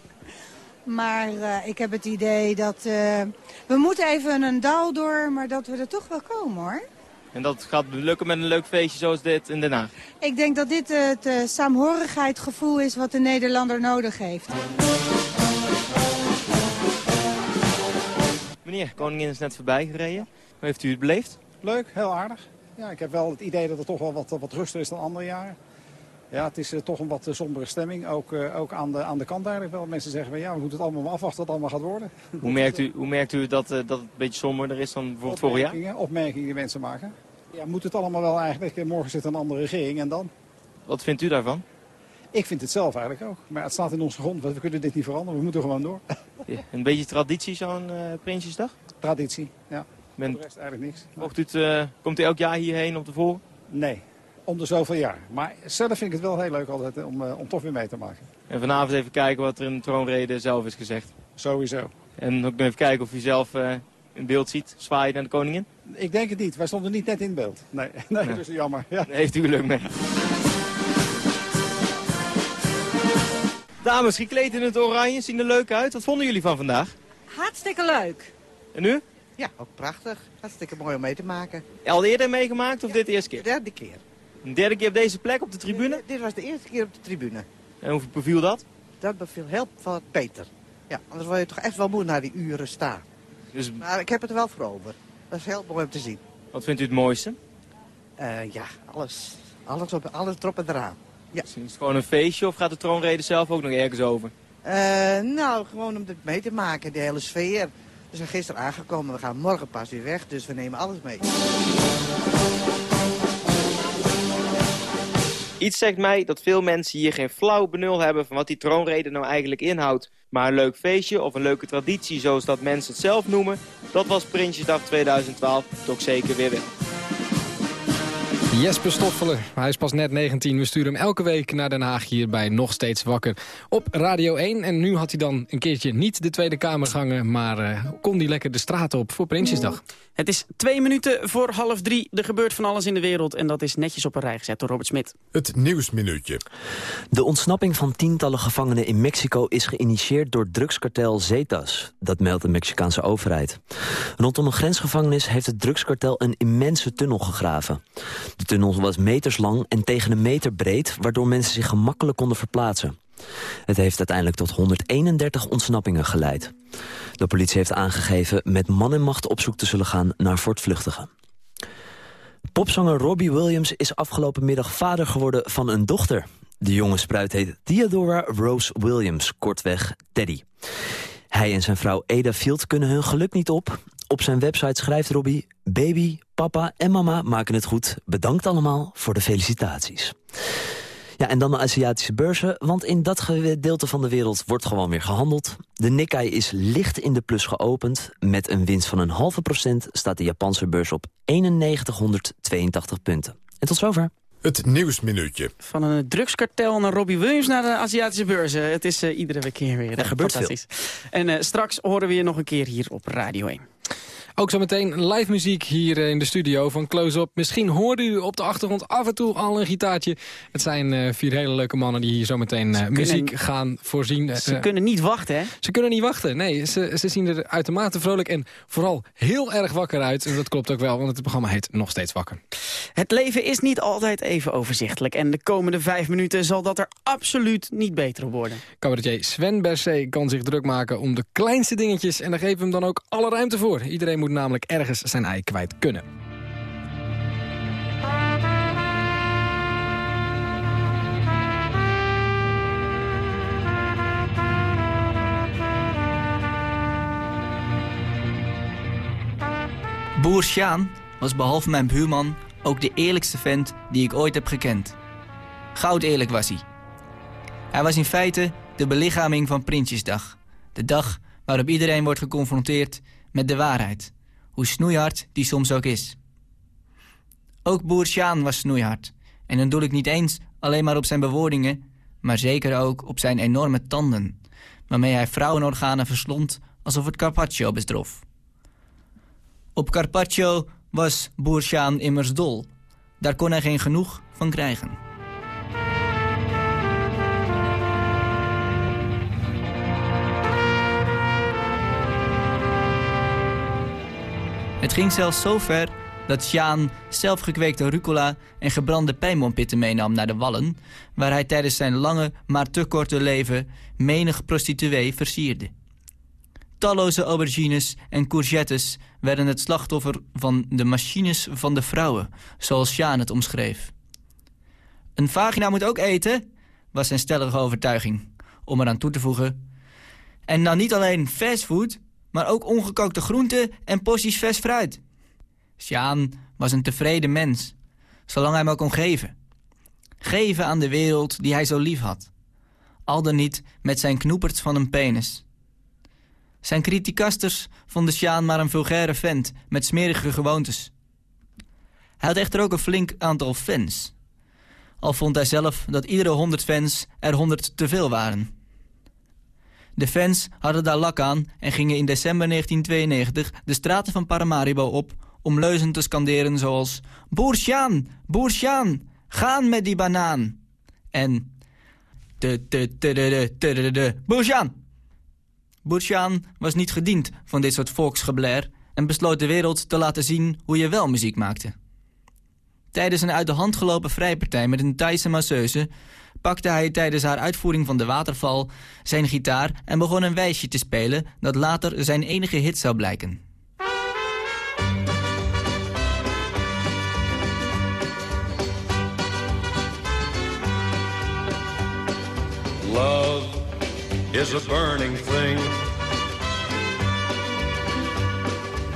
Speaker 12: maar eh, ik heb het idee dat... eh, we moeten even een dal door, maar dat we er toch wel komen, hoor.
Speaker 10: En dat gaat lukken met een leuk feestje zoals dit in Den Haag.
Speaker 12: Ik denk dat dit eh, het uh, saamhorigheidsgevoel is wat de Nederlander nodig heeft.
Speaker 10: Meneer, koningin is net voorbij gereden. Hoe heeft u het beleefd?
Speaker 13: Leuk, heel aardig. Ja, ik heb wel het idee dat het toch wel wat, wat rustiger is dan andere jaren. Ja, het is uh, toch een wat uh, sombere stemming. Ook, uh, ook aan, de, aan de kant eigenlijk wel. Mensen zeggen van ja, we moeten het allemaal maar afwachten wat het allemaal gaat worden.
Speaker 10: Hoe merkt u, hoe merkt u dat, dat het een beetje somberder is dan bijvoorbeeld vorig jaar?
Speaker 13: Opmerkingen, die mensen maken. Ja, moet het allemaal wel eigenlijk. Morgen zit een andere regering en dan?
Speaker 10: Wat vindt u daarvan?
Speaker 13: Ik vind het zelf eigenlijk ook. Maar het staat in onze grond. We kunnen dit niet veranderen. We moeten gewoon door.
Speaker 10: Ja, een beetje traditie zo'n Prinsjesdag?
Speaker 13: Traditie, ja. Voor de rest eigenlijk niks.
Speaker 10: Mocht u het, uh, komt u elk jaar hierheen om te volgen?
Speaker 13: Nee, om de zoveel jaar. Maar zelf vind ik het wel heel leuk altijd om, uh, om toch weer mee te maken.
Speaker 10: En vanavond even kijken wat er in de troonrede zelf is gezegd.
Speaker 13: Sowieso.
Speaker 10: En ook nog even kijken of u zelf uh, in beeld ziet, zwaaien naar de koningin?
Speaker 13: Ik denk het niet. Wij stonden niet net in beeld. Nee, nee, nee. dus jammer. Ja.
Speaker 10: Heeft u geluk mee. Dames, gekleed in het oranje, zien er leuk uit. Wat vonden jullie van vandaag?
Speaker 14: Hartstikke leuk.
Speaker 10: En u?
Speaker 14: Ja, ook prachtig. Hartstikke mooi om mee te maken.
Speaker 10: Al eerder meegemaakt of
Speaker 14: ja,
Speaker 10: dit de eerste keer?
Speaker 14: De derde keer.
Speaker 10: Een derde keer op deze plek, op de tribune?
Speaker 14: Dit, was de eerste keer op de tribune.
Speaker 10: En hoe beviel dat?
Speaker 14: Dat beviel heel veel beter. Ja, anders word je toch echt wel moe na die uren staan.
Speaker 10: Dus...
Speaker 14: Maar ik heb het er wel voor over. Dat is heel mooi om te zien.
Speaker 10: Wat vindt u het mooiste?
Speaker 14: Uh, ja, alles. Alles, op, alles erop en eraan. Ja.
Speaker 10: Is het gewoon een feestje of gaat de troonrede zelf ook nog ergens over?
Speaker 14: Uh, nou, gewoon om het mee te maken, de hele sfeer. We zijn gisteren aangekomen, we gaan morgen pas weer weg, dus we nemen alles mee.
Speaker 10: Iets zegt mij dat veel mensen hier geen flauw benul hebben van wat die troonrede nou eigenlijk inhoudt. Maar een leuk feestje of een leuke traditie, zoals dat mensen het zelf noemen, dat was Prinsjesdag 2012 toch zeker weer wel.
Speaker 4: Jesper Stoffelen, hij is pas net 19. We sturen hem elke week naar Den Haag hier bij Nog Steeds Wakker op Radio 1. En nu had hij dan een keertje niet de Tweede Kamer gangen... maar uh, kon hij lekker de straat op voor Prinsjesdag.
Speaker 3: Het is twee minuten voor half drie. Er gebeurt van alles in de wereld en dat is netjes op een rij gezet door Robert Smit.
Speaker 2: Het Nieuwsminuutje.
Speaker 15: De ontsnapping van tientallen gevangenen in Mexico is geïnitieerd door drugskartel Zetas. Dat meldt de Mexicaanse overheid. Rondom een grensgevangenis heeft het drugskartel een immense tunnel gegraven. De tunnel was meters lang en tegen een meter breed... waardoor mensen zich gemakkelijk konden verplaatsen. Het heeft uiteindelijk tot 131 ontsnappingen geleid. De politie heeft aangegeven met man en macht op zoek te zullen gaan naar voortvluchtigen. Popzanger Robbie Williams is afgelopen middag vader geworden van een dochter. De jonge spruit heet Theodora Rose Williams, kortweg Teddy. Hij en zijn vrouw Ada Field kunnen hun geluk niet op. Op zijn website schrijft Robbie... Baby, papa en mama maken het goed. Bedankt allemaal voor de felicitaties. Ja, en dan de Aziatische beurzen, want in dat gedeelte van de wereld wordt gewoon weer gehandeld. De Nikkei is licht in de plus geopend. Met een winst van een halve procent staat de Japanse beurs op 9182 punten. En tot zover.
Speaker 2: Het Nieuwsminuutje.
Speaker 3: Van een drugskartel naar Robbie Williams naar de Aziatische beurzen. Het is uh, iedere keer weer
Speaker 15: er gebeurt
Speaker 3: fantastisch. Veel. En uh, straks horen we je nog een keer hier op Radio 1.
Speaker 4: Ook zometeen live muziek hier eh, in de studio van Close Up. Misschien hoorde u op de achtergrond af en toe al een gitaartje. Het zijn eh, vier hele leuke mannen die hier zometeen uh, muziek gaan voorzien. Uh,
Speaker 3: ze kunnen niet wachten, hè?
Speaker 4: Ze kunnen niet wachten, nee. Ze, ze zien er uitermate vrolijk en vooral heel erg wakker uit. En dat klopt ook wel, want het programma heet Nog Steeds Wakker.
Speaker 3: Het leven is niet altijd even overzichtelijk. En de komende vijf minuten zal dat er absoluut niet beter op worden.
Speaker 4: Cabaretier Sven Berset kan zich druk maken om de kleinste dingetjes... en daar geven we hem dan ook alle ruimte voor. Iedereen moet namelijk ergens zijn ei kwijt kunnen.
Speaker 16: Boer Sjaan was behalve mijn buurman ook de eerlijkste vent die ik ooit heb gekend. Goud eerlijk was hij. Hij was in feite de belichaming van Prinsjesdag. De dag waarop iedereen wordt geconfronteerd met de waarheid. Hoe snoeihard die soms ook is. Ook boer Sjaan was snoeihard. En dan doe ik niet eens alleen maar op zijn bewoordingen... maar zeker ook op zijn enorme tanden... waarmee hij vrouwenorganen verslond alsof het carpaccio bedrof. Op carpaccio was boer Sjaan immers dol. Daar kon hij geen genoeg van krijgen. Het ging zelfs zo ver dat Sjaan zelfgekweekte rucola en gebrande pijnboompitten meenam naar de Wallen... waar hij tijdens zijn lange, maar te korte leven menig prostituee versierde. Talloze aubergines en courgettes werden het slachtoffer van de machines van de vrouwen, zoals Sjaan het omschreef. Een vagina moet ook eten, was zijn stellige overtuiging, om eraan toe te voegen. En dan niet alleen fastfood, maar ook ongekookte groenten en porties vers fruit. Sjaan was een tevreden mens, zolang hij maar kon geven. Geven aan de wereld die hij zo lief had. Al dan niet met zijn knoepert van een penis. Zijn criticasters vonden Sjaan maar een vulgaire vent met smerige gewoontes. Hij had echter ook een flink aantal fans. Al vond hij zelf dat iedere honderd fans er honderd te veel waren. De fans hadden daar lak aan en gingen in december 1992 de straten van Paramaribo op om leuzen te skanderen zoals... Boer Sjaan, Boer Sjaan, gaan met die banaan. En... De, de, de, de, de, de, de, Boer Sjaan. Boer Sjaan was niet gediend van dit soort volksgeblair... en besloot de wereld te laten zien hoe je wel muziek maakte. Tijdens een uit de hand gelopen vrijpartij met een Thaise masseuse... pakte hij tijdens haar uitvoering van de waterval zijn gitaar... en begon een wijsje te spelen dat later zijn enige hit zou blijken.
Speaker 17: Love is a burning thing,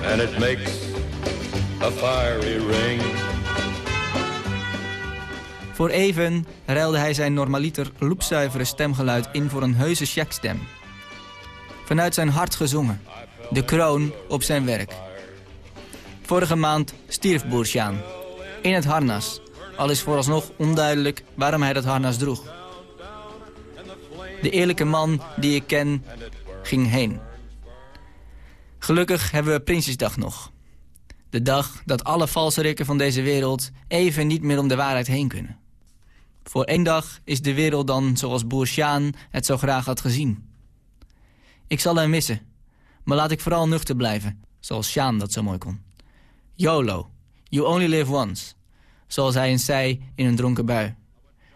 Speaker 17: and it makes a fiery ring.
Speaker 16: Voor even ruilde hij zijn normaliter loepzuivere stemgeluid in voor een heuse checkstem. Vanuit zijn hart gezongen, de kroon op zijn werk. Vorige maand stierf Boersjaan, in het harnas, al is vooralsnog onduidelijk waarom hij dat harnas droeg. De eerlijke man die ik ken, ging heen. Gelukkig hebben we Prinsjesdag nog. De dag dat alle valse rikken van deze wereld even niet meer om de waarheid heen kunnen. Voor één dag is de wereld dan zoals boer Sjaan het zo graag had gezien. Ik zal hem missen, maar laat ik vooral nuchter blijven, zoals Sjaan dat zo mooi kon. YOLO, you only live once, zoals hij eens zei in een dronken bui.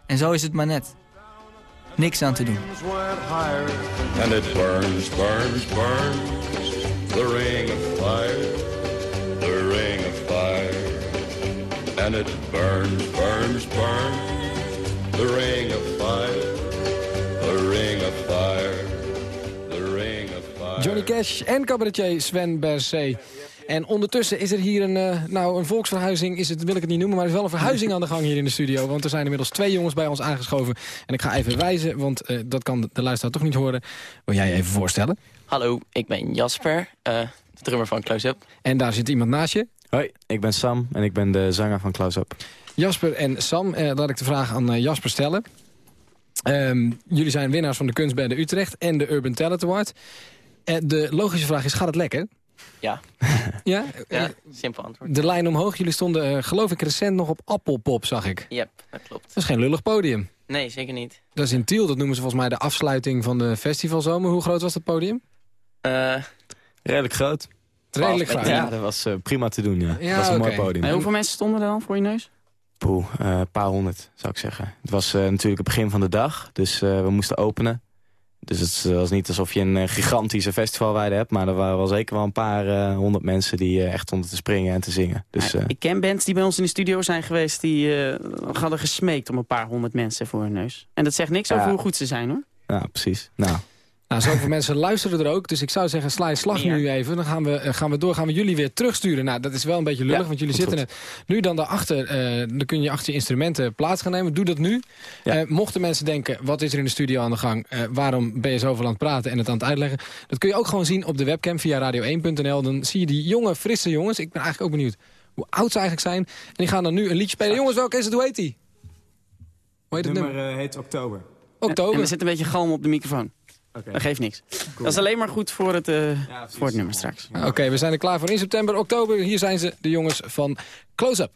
Speaker 16: En zo is het maar net. Niks aan te doen.
Speaker 17: And it burns, burns, burns, the ring of fire, the ring of fire. And it burns, burns, burns, the ring of fire, the ring of fire, the ring of fire.
Speaker 4: Johnny Cash en cabaretier Sven Berset. En ondertussen is er hier een, uh, nou, een volksverhuizing, is het, wil ik het niet noemen... maar er is wel een verhuizing aan de gang hier in de studio. Want er zijn inmiddels twee jongens bij ons aangeschoven. En ik ga even wijzen, want uh, dat kan de luisteraar toch niet horen. Wil jij je even voorstellen?
Speaker 18: Hallo, ik ben Jasper, uh, de drummer van Close Up.
Speaker 4: En daar zit iemand naast je?
Speaker 19: Hoi, ik ben Sam en ik ben de zanger van Close Up.
Speaker 4: Jasper en Sam, laat ik de vraag aan Jasper stellen. Um, jullie zijn winnaars van de Kunstbende Utrecht en de Urban Talent Award. de logische vraag is, gaat het lekker?
Speaker 18: Ja.
Speaker 4: Ja?
Speaker 18: Ja,
Speaker 4: Eh,
Speaker 18: simpel antwoord.
Speaker 4: De lijn omhoog, jullie stonden eh, geloof ik recent nog op Appelpop, zag ik.
Speaker 18: Yep, dat klopt.
Speaker 4: Dat is geen lullig podium.
Speaker 18: Nee, zeker niet.
Speaker 4: Dat is in Tiel, dat noemen ze volgens mij de afsluiting van de festivalzomer. Hoe groot was dat podium?
Speaker 18: Eh,
Speaker 19: Redelijk groot.
Speaker 4: Redelijk groot.
Speaker 19: Ja, dat was eh, prima te doen, ja.
Speaker 4: Ja,
Speaker 19: dat was een mooi podium.
Speaker 3: En hoeveel mensen stonden er dan voor je neus?
Speaker 19: Poeh, eh, een paar honderd, zou ik zeggen. Het was eh, natuurlijk het begin van de dag, dus eh, we moesten openen. Dus het was niet alsof je een gigantische festivalweide hebt... maar er waren wel zeker wel een paar honderd mensen die echt stonden te springen en te zingen. Dus
Speaker 3: Ik ken bands die bij ons in de studio zijn geweest... die hadden gesmeekt om een paar honderd mensen voor hun neus. En dat zegt niks
Speaker 19: Ja.
Speaker 3: over hoe goed ze zijn, hoor.
Speaker 19: ja, precies. Nou,
Speaker 4: Nou, zoveel mensen luisteren er ook. Dus ik zou zeggen, sla je slag
Speaker 3: Meer.
Speaker 4: nu even. Dan gaan we, eh, gaan we door. Gaan we jullie weer terugsturen. Nou, dat is wel een beetje lullig,
Speaker 19: Ja,
Speaker 4: want jullie zitten net. Nu dan daarachter, eh dan kun je achter je instrumenten plaats gaan nemen. Doe dat nu.
Speaker 19: Ja.
Speaker 4: Eh, mochten mensen denken, wat is er in de studio aan de gang? Eh, waarom ben je zoveel aan het praten en het aan het uitleggen? Dat kun je ook gewoon zien op de webcam via radio1.nl. Dan zie je die jonge, frisse jongens. Ik ben eigenlijk ook benieuwd hoe oud ze eigenlijk zijn. En die gaan dan nu een liedje spelen. Jongens, welke is het? Hoe heet die? Hoe heet het nummer?
Speaker 19: eh, heet Oktober.
Speaker 4: Oktober.
Speaker 3: En er zit een beetje galm op de microfoon. Dat geeft niks. Dat is alleen maar goed voor het, eh, voor het nummer straks.
Speaker 4: Oké, we zijn er klaar voor in september, oktober. Hier zijn ze, de jongens van Close Up.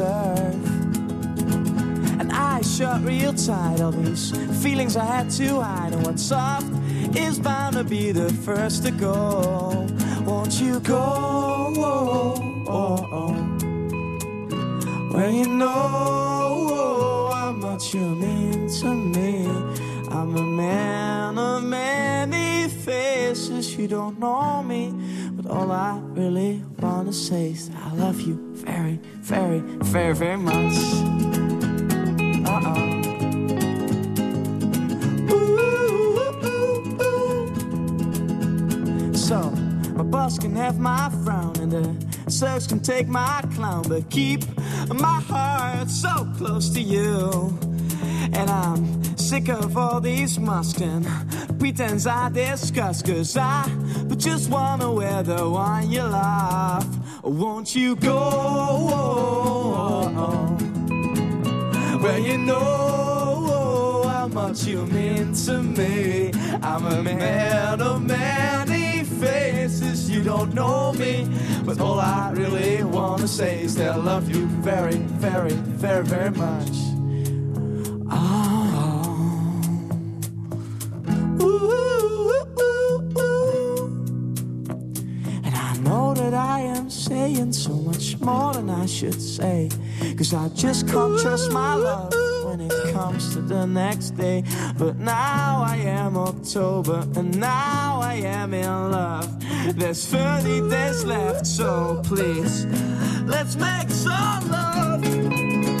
Speaker 20: And I shut real tight all these feelings I had to hide. And what's soft is bound to be the first to go. Won't you go? Well, you know how much you mean to me. I'm a man of many faces. You don't know me, but all I really wanna say is I love you very, very, much. So, my boss can have my frown and the search can take my clown, but keep my heart so close to you. And I'm sick of all these masks and pretense I discuss, cause I but just wanna wear the one you love. Won't you go? Well, you know how much you mean to me. I'm a man of many faces. You don't know me, but all I really wanna say is that I love you very, very, very, very much. Much more than I should say. Cause I just can't trust my love when it comes to the next day. But now I am October, and now I am in love. There's 30 days left, so please, let's make some love.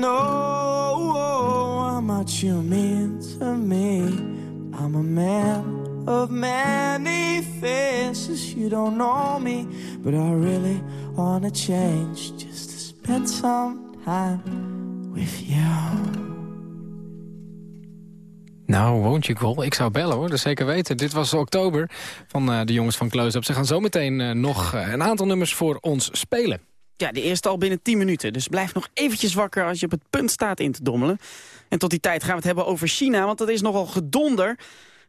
Speaker 20: Know how much you mean to me, I'm a man of many faces. You don't know me, but I really wanna change just to spend some time with you.
Speaker 4: Nou, won't you call? Ik zou bellen hoor, dat zeker weten. Dit was oktober van eh, de jongens van Close Up. Ze gaan zometeen eh, nog eh, een aantal nummers voor ons spelen.
Speaker 3: Ja, de eerste al binnen 10 minuten. Dus blijf nog eventjes wakker als je op het punt staat in te dommelen. En tot die tijd gaan we het hebben over China, want dat is nogal gedonder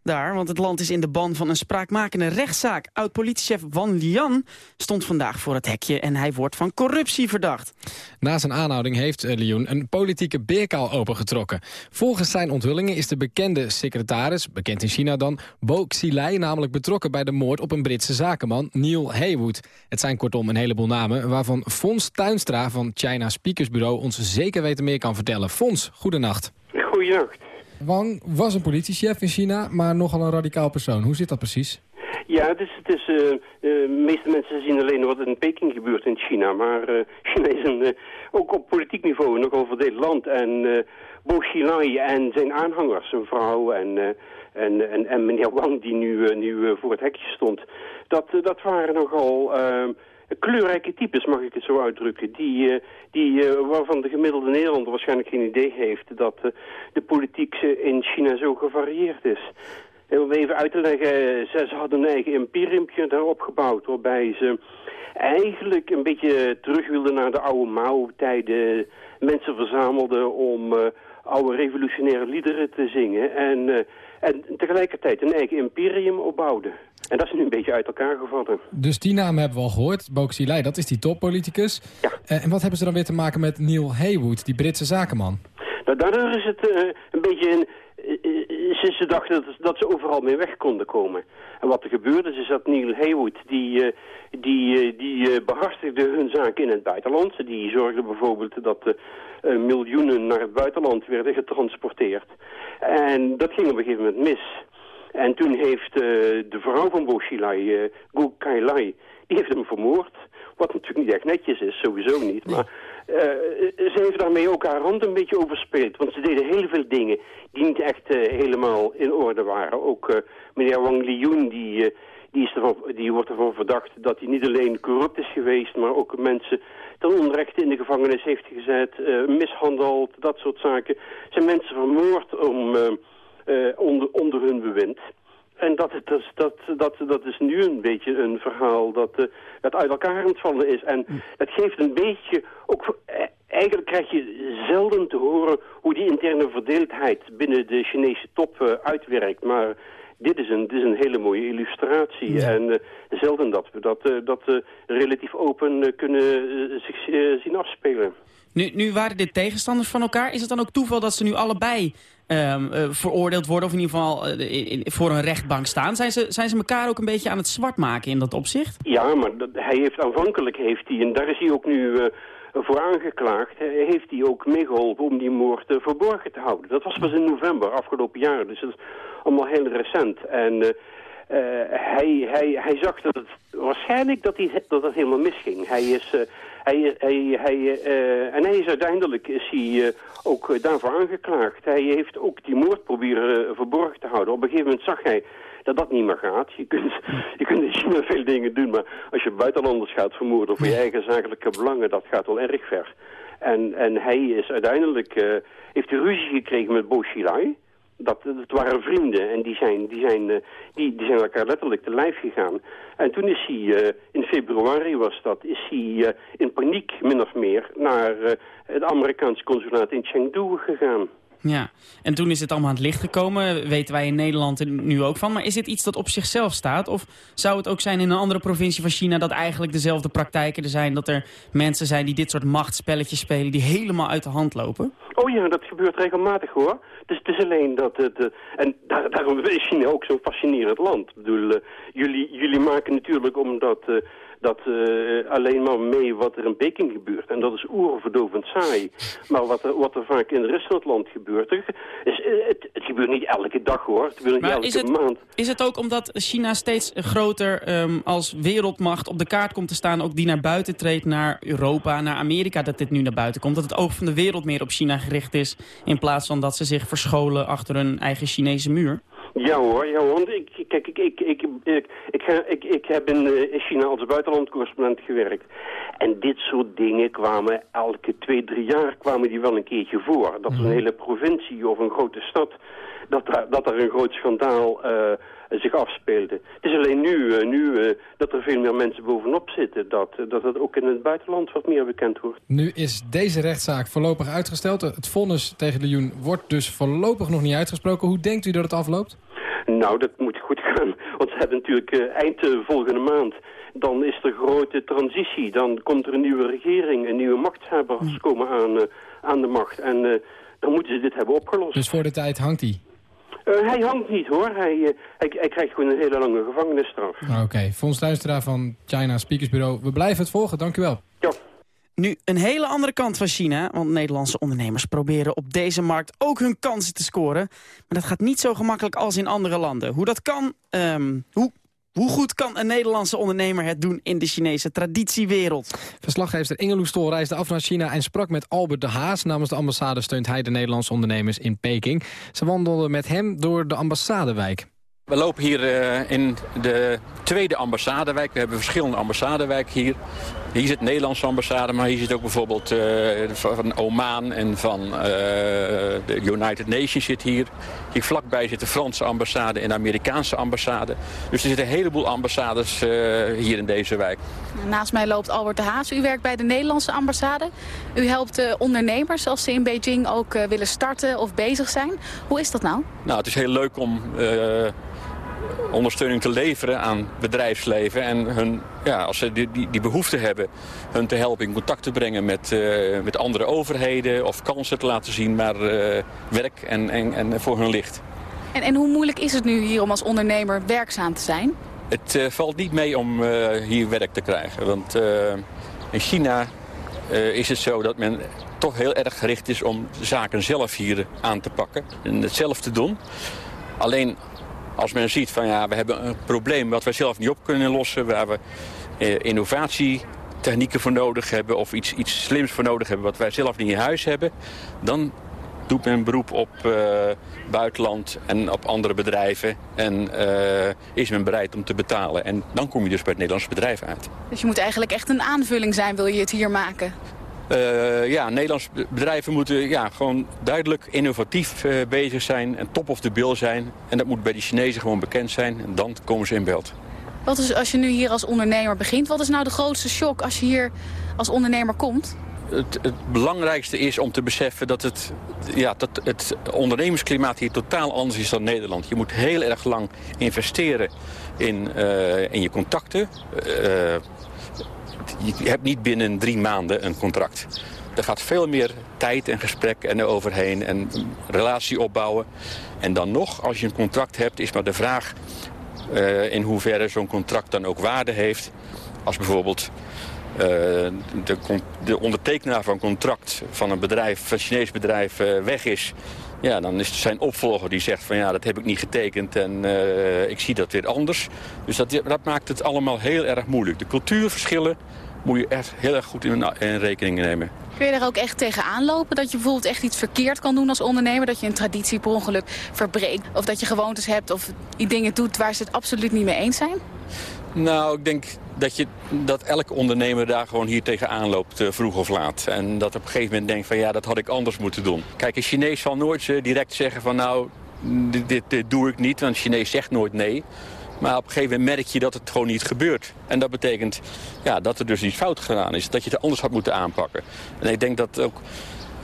Speaker 3: daar. Want het land is in de ban van een spraakmakende rechtszaak. Oud-politiechef Wan Lian stond vandaag voor het hekje... en hij wordt van corruptie verdacht.
Speaker 4: Na zijn aanhouding heeft uh, Lioen een politieke beerkaal opengetrokken. Volgens zijn onthullingen is de bekende secretaris, bekend in China dan... Bo Xilai namelijk betrokken bij de moord op een Britse zakenman, Neil Haywood. Het zijn kortom een heleboel namen, waarvan Fons Tuinstra... van China Speakers Bureau ons zeker weten meer kan vertellen. Fons, goedenacht.
Speaker 21: Goedenacht.
Speaker 4: Wang was een politiechef in China, maar nogal een radicaal persoon. Hoe zit dat precies?
Speaker 21: Ja, het is, het is, eh, eh, de meeste mensen zien alleen wat in Peking gebeurt in China. Maar eh, China is een, ook op politiek niveau een nogal verdeeld land. En Bo Xilai en zijn aanhangers, zijn vrouw en, en, en, en meneer Wang die nu, nu voor het hekje stond. Dat, dat waren nogal kleurrijke types, mag ik het zo uitdrukken. Die, eh, die, eh, waarvan de gemiddelde Nederlander waarschijnlijk geen idee heeft dat eh, de politiek in China zo gevarieerd is. Om even uit te leggen, ze, hadden een eigen imperiumpje daarop gebouwd, waarbij ze eigenlijk een beetje terug wilden naar de oude Mao-tijden. Mensen verzamelden om oude revolutionaire liederen te zingen en, en tegelijkertijd een eigen imperium opbouwden. En dat is nu een beetje uit elkaar gevallen.
Speaker 4: Dus die naam hebben we al gehoord. Bo Xilai, dat is die toppoliticus. Eh, en wat hebben ze dan weer te maken met Neil Haywood, die Britse zakenman?
Speaker 21: Nou, daardoor is het eh, een beetje een... eh, eh, Ze, ze dachten dat, dat ze overal mee weg konden komen. En wat er gebeurde is, dat Neil Haywood, die, eh, die, eh, die eh, behartigde hun zaak in het buitenland. Die zorgde bijvoorbeeld dat eh, eh, miljoenen naar het buitenland werden getransporteerd. En dat ging op een gegeven moment mis. En toen heeft eh, de vrouw van Bo eh Gu Kailai, die heeft hem vermoord. Wat natuurlijk niet echt netjes is, sowieso niet. Maar eh, ze heeft daarmee ook haar hand een beetje overspeeld. Want ze deden heel veel dingen die niet echt eh, helemaal in orde waren. Ook eh, meneer Wang Liyun, die, die, is die wordt ervan verdacht dat hij niet alleen corrupt is geweest... maar ook mensen ten onrechte in de gevangenis heeft gezet, mishandeld, dat soort zaken. Zijn mensen vermoord om, onder, onder hun bewind. En dat, dat, dat, dat, is nu een beetje een verhaal dat, dat uit elkaar aan het vallen is. En dat geeft een beetje, ook, eh, eigenlijk krijg je zelden te horen hoe die interne verdeeldheid binnen de Chinese top eh, uitwerkt. Maar dit is een, dit is een hele mooie illustratie. En eh, zelden dat we dat, dat relatief open kunnen zich zien afspelen.
Speaker 3: Nu, nu waren dit tegenstanders van elkaar. Is het dan ook toeval dat ze nu allebei ehm, eh, veroordeeld worden... of in ieder geval in- voor een rechtbank staan? Zijn ze, zijn ze elkaar ook een beetje aan het zwart maken in dat opzicht?
Speaker 21: Ja, maar dat, hij heeft aanvankelijk, heeft hij, en daar is hij ook nu voor aangeklaagd, eh, heeft hij ook meegeholpen om die moord eh, verborgen te houden. Dat was pas in november afgelopen jaar, dus dat is allemaal heel recent. En eh, hij, hij, hij zag dat het waarschijnlijk dat, hij, dat het helemaal misging. Hij is... hij, hij, hij, en hij is uiteindelijk is hij, ook daarvoor aangeklaagd. Hij heeft ook die moord proberen verborgen te houden. Op een gegeven moment zag hij dat dat niet meer gaat. Je kunt, je kunt in China veel dingen doen, maar als je buitenlanders gaat vermoorden voor je eigen zakelijke belangen, dat gaat wel erg ver. En, en hij is uiteindelijk, eh, heeft hij ruzie gekregen met Bo Xilai. Dat, dat waren vrienden en die zijn, die, zijn, eh, die, die zijn elkaar letterlijk te lijf gegaan. En toen is hij, eh, in februari was dat, is hij in paniek min of meer naar het Amerikaanse consulaat in Chengdu gegaan.
Speaker 3: Ja, en toen is het allemaal aan het licht gekomen. Weten wij in Nederland er nu ook van. Maar is dit iets dat op zichzelf staat? Of zou het ook zijn in een andere provincie van China... dat eigenlijk dezelfde praktijken er zijn? Dat er mensen zijn die dit soort machtsspelletjes spelen... die helemaal uit de hand lopen?
Speaker 21: Oh ja, dat gebeurt regelmatig hoor. Dus het is alleen dat het... eh, en daar, daarom is China ook zo'n fascinerend land. Ik bedoel, eh, jullie, jullie maken natuurlijk omdat... eh, dat eh, alleen maar mee wat er in Peking gebeurt. En dat is oerverdovend saai. Maar wat er, wat er vaak in de rest van het land gebeurt... er Is, eh, het, het gebeurt niet elke dag hoor. Het gebeurt niet
Speaker 3: Maar
Speaker 21: elke
Speaker 3: is het,
Speaker 21: maand.
Speaker 3: is het ook omdat China steeds groter ehm, als wereldmacht op de kaart komt te staan... ook die naar buiten treedt naar Europa, naar Amerika... dat dit nu naar buiten komt? Dat het oog van de wereld meer op China gericht is... in plaats van dat ze zich verscholen achter hun eigen Chinese muur?
Speaker 21: Ja hoor, ja hoor. Want ik, kijk, ik, ik, ik, ik, ik, ga- ik, ik heb in, eh, in China als buitenlandcorrespondent gewerkt. En dit soort dingen kwamen elke twee, drie jaar kwamen die wel een keertje voor. Dat een hele provincie of een grote stad, dat daar, dat daar een groot schandaal eh, zich afspeelde. Het is alleen nu, eh, nu eh, dat er veel meer mensen bovenop zitten, dat, eh, dat het ook in het buitenland wat meer bekend wordt.
Speaker 4: Nu is deze rechtszaak voorlopig uitgesteld. Het vonnis tegen de Joen wordt dus voorlopig nog niet uitgesproken. Hoe denkt u dat het afloopt?
Speaker 21: Nou, dat moet goed gaan. Want ze hebben natuurlijk eh, eind eh, volgende maand... dan is er grote transitie. Dan komt er een nieuwe regering, een nieuwe machthebbers komen aan, eh, aan de macht. En eh, dan moeten ze dit hebben opgelost.
Speaker 4: Dus voor de tijd hangt hij.
Speaker 21: Eh, hij hangt niet hoor. Hij, eh, hij, hij krijgt gewoon een hele lange gevangenisstraf.
Speaker 4: Oké, Fons Luisteraar van China Speakersbureau. We blijven het volgen, dank u wel.
Speaker 3: Nu, een hele andere kant van China. Want Nederlandse ondernemers proberen op deze markt ook hun kansen te scoren. Maar dat gaat niet zo gemakkelijk als in andere landen. Hoe dat kan, ehm, hoe, hoe goed kan een Nederlandse ondernemer het doen in de Chinese traditiewereld?
Speaker 4: Verslaggever Ingeloes Stol reisde af naar China en sprak met Albert de Haas. Namens de ambassade steunt hij de Nederlandse ondernemers in Peking. Ze wandelden met hem door de ambassadewijk.
Speaker 22: We lopen hier eh, in de tweede ambassadewijk. We hebben verschillende ambassadewijken hier. Hier zit de Nederlandse ambassade, maar hier zit ook bijvoorbeeld eh, van Oman en van eh, de United Nations zit hier. Hier vlakbij zit de Franse ambassade en de Amerikaanse ambassade. Dus er zitten een heleboel ambassades hier in deze wijk.
Speaker 23: Naast mij loopt Albert de Haas. U werkt bij de Nederlandse ambassade. U helpt ondernemers als ze in Beijing ook willen starten of bezig zijn. Hoe is dat nou?
Speaker 22: Nou, het is heel leuk om ondersteuning te leveren aan bedrijfsleven. En hun, ja, als ze die, die, die behoefte hebben, hun te helpen in contact te brengen met, met andere overheden. Of kansen te laten zien waar werk en, en, en voor hun ligt.
Speaker 23: En, en hoe moeilijk is het nu hier om als ondernemer werkzaam te zijn?
Speaker 22: Het uh, valt niet mee om hier werk te krijgen. Want in China is het zo dat men toch heel erg gericht is om zaken zelf hier aan te pakken. En het zelf te doen. Alleen als men ziet van ja, we hebben een probleem wat wij zelf niet op kunnen lossen. Waar we innovatietechnieken voor nodig hebben of iets, iets slims voor nodig hebben wat wij zelf niet in huis hebben. Dan doet men beroep op uh, buitenland en op andere bedrijven. En uh, is men bereid om te betalen. En dan kom je dus bij het Nederlandse bedrijf uit.
Speaker 23: Dus je moet eigenlijk echt een aanvulling zijn, wil je het hier maken?
Speaker 22: Uh, ja, Nederlandse bedrijven moeten ja, gewoon duidelijk innovatief bezig zijn en top of the bill zijn. En dat moet bij die Chinezen gewoon bekend zijn. En dan komen ze in beeld.
Speaker 23: Wat is, als je nu hier als ondernemer begint, wat is nou de grootste shock als je hier als ondernemer komt?
Speaker 22: Het, het, belangrijkste is om te beseffen dat het, ja, dat het ondernemersklimaat hier totaal anders is dan Nederland. Je moet heel erg lang investeren in, uh, in je contacten. Uh, je hebt niet binnen drie maanden een contract. Er gaat veel meer tijd en gesprek en overheen en relatie opbouwen. En dan nog, als je een contract hebt, is maar de vraag uh, in hoeverre zo'n contract dan ook waarde heeft. Als bijvoorbeeld uh, de, de, ondertekenaar van een contract van een bedrijf, van een Chinees bedrijf, uh, weg is... Ja, dan is het zijn opvolger die zegt van ja, dat heb ik niet getekend en ik zie dat weer anders. Dus dat, dat maakt het allemaal heel erg moeilijk. De cultuurverschillen moet je echt heel erg goed in, in rekening nemen.
Speaker 23: Kun je daar ook echt tegenaan lopen? Dat je bijvoorbeeld echt iets verkeerd kan doen als ondernemer? Dat je een traditie per ongeluk verbreekt? Of dat je gewoontes hebt of dingen doet waar ze het absoluut niet mee eens zijn?
Speaker 22: Nou, ik denk dat, je, dat elke ondernemer daar gewoon hier tegenaan loopt, uh, vroeg of laat. En dat op een gegeven moment denkt van ja, dat had ik anders moeten doen. Kijk, een Chinees zal nooit uh, direct zeggen van nou, dit, dit, dit doe ik niet. Want een Chinees zegt nooit nee. Maar op een gegeven moment merk je dat het gewoon niet gebeurt. En dat betekent ja, dat er dus iets fout gedaan is. Dat je het anders had moeten aanpakken. En ik denk dat het ook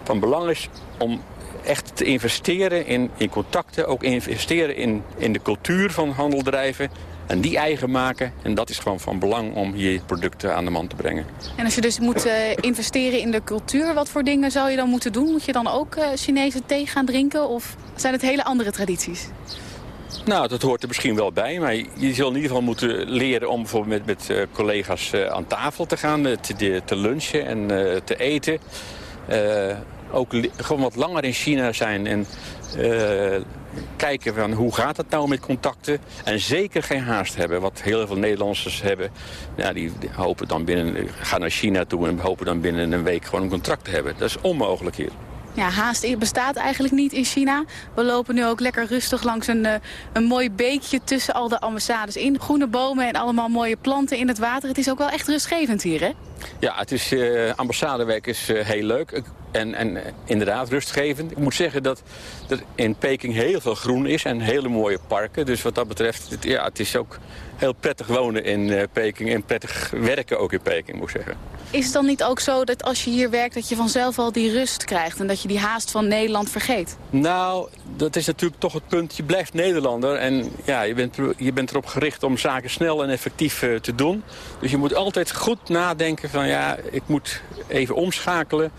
Speaker 22: van belang is om echt te investeren in, in contacten. Ook investeren in, in de cultuur van handeldrijven. En die eigen maken. En dat is gewoon van belang om je producten aan de man te brengen.
Speaker 23: En als je dus moet uh, investeren in de cultuur, wat voor dingen zou je dan moeten doen? Moet je dan ook uh, Chinese thee gaan drinken? Of zijn het hele andere tradities?
Speaker 22: Nou, dat hoort er misschien wel bij. Maar je zal in ieder geval moeten leren om bijvoorbeeld met, met uh, collega's uh, aan tafel te gaan. Te, te lunchen en te eten. ook gewoon wat langer in China zijn. En kijken van hoe gaat het nou met contacten. En zeker geen haast hebben. Wat heel veel Nederlanders hebben. Die, die hopen dan binnen, gaan naar China toe en hopen dan binnen een week gewoon een contract te hebben. Dat is onmogelijk hier.
Speaker 23: Ja, haast bestaat eigenlijk niet in China. We lopen nu ook lekker rustig langs een, uh, een mooi beekje tussen al de ambassades in. Groene bomen en allemaal mooie planten in het water. Het is ook wel echt rustgevend hier, hè?
Speaker 22: Ja, het is, uh, ambassadewerk is uh, heel leuk. En, en inderdaad rustgevend. Ik moet zeggen dat er in Peking heel veel groen is en hele mooie parken. Dus wat dat betreft, ja, het is ook heel prettig wonen in uh, Peking en prettig werken ook in Peking, moet ik zeggen.
Speaker 23: Is het dan niet ook zo dat als je hier werkt dat je vanzelf al die rust krijgt en dat je die haast van Nederland vergeet?
Speaker 22: Nou, dat is natuurlijk toch het punt. Je blijft Nederlander en ja, je, bent, je bent erop gericht om zaken snel en effectief uh, te doen. Dus je moet altijd goed nadenken van ja, ik moet even omschakelen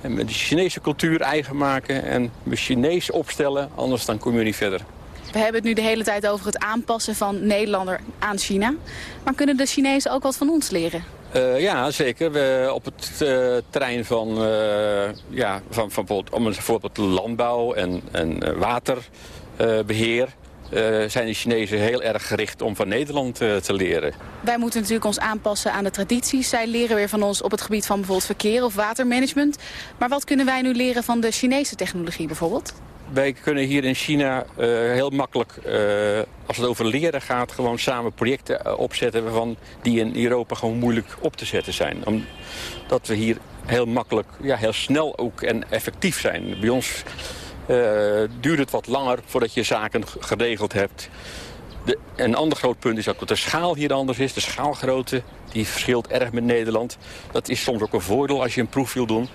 Speaker 22: en de Chinese cultuur eigen maken en me Chinees opstellen, anders dan kom je niet verder.
Speaker 23: We hebben het nu de hele tijd over het aanpassen van Nederlander aan China. Maar kunnen de Chinezen ook wat van ons leren?
Speaker 22: Eh, ja, zeker. We, op het eh, terrein van, eh, ja, van, van bijvoorbeeld, om een bijvoorbeeld landbouw en, en eh, waterbeheer... eh, zijn de Chinezen heel erg gericht om van Nederland te leren.
Speaker 23: Wij moeten natuurlijk ons aanpassen aan de tradities. Zij leren weer van ons op het gebied van bijvoorbeeld verkeer of watermanagement. Maar wat kunnen wij nu leren van de Chinese technologie bijvoorbeeld?
Speaker 22: Wij kunnen hier in China eh, heel makkelijk, eh, als het over leren gaat... gewoon samen projecten eh, opzetten waarvan die in Europa gewoon moeilijk op te zetten zijn. Omdat we hier heel makkelijk, ja, heel snel ook en effectief zijn. Bij ons duurt het wat langer voordat je zaken geregeld hebt. De, een ander groot punt is ook dat de schaal hier anders is. De schaalgrootte die verschilt erg met Nederland. Dat is soms ook een voordeel als je een proef wil doen.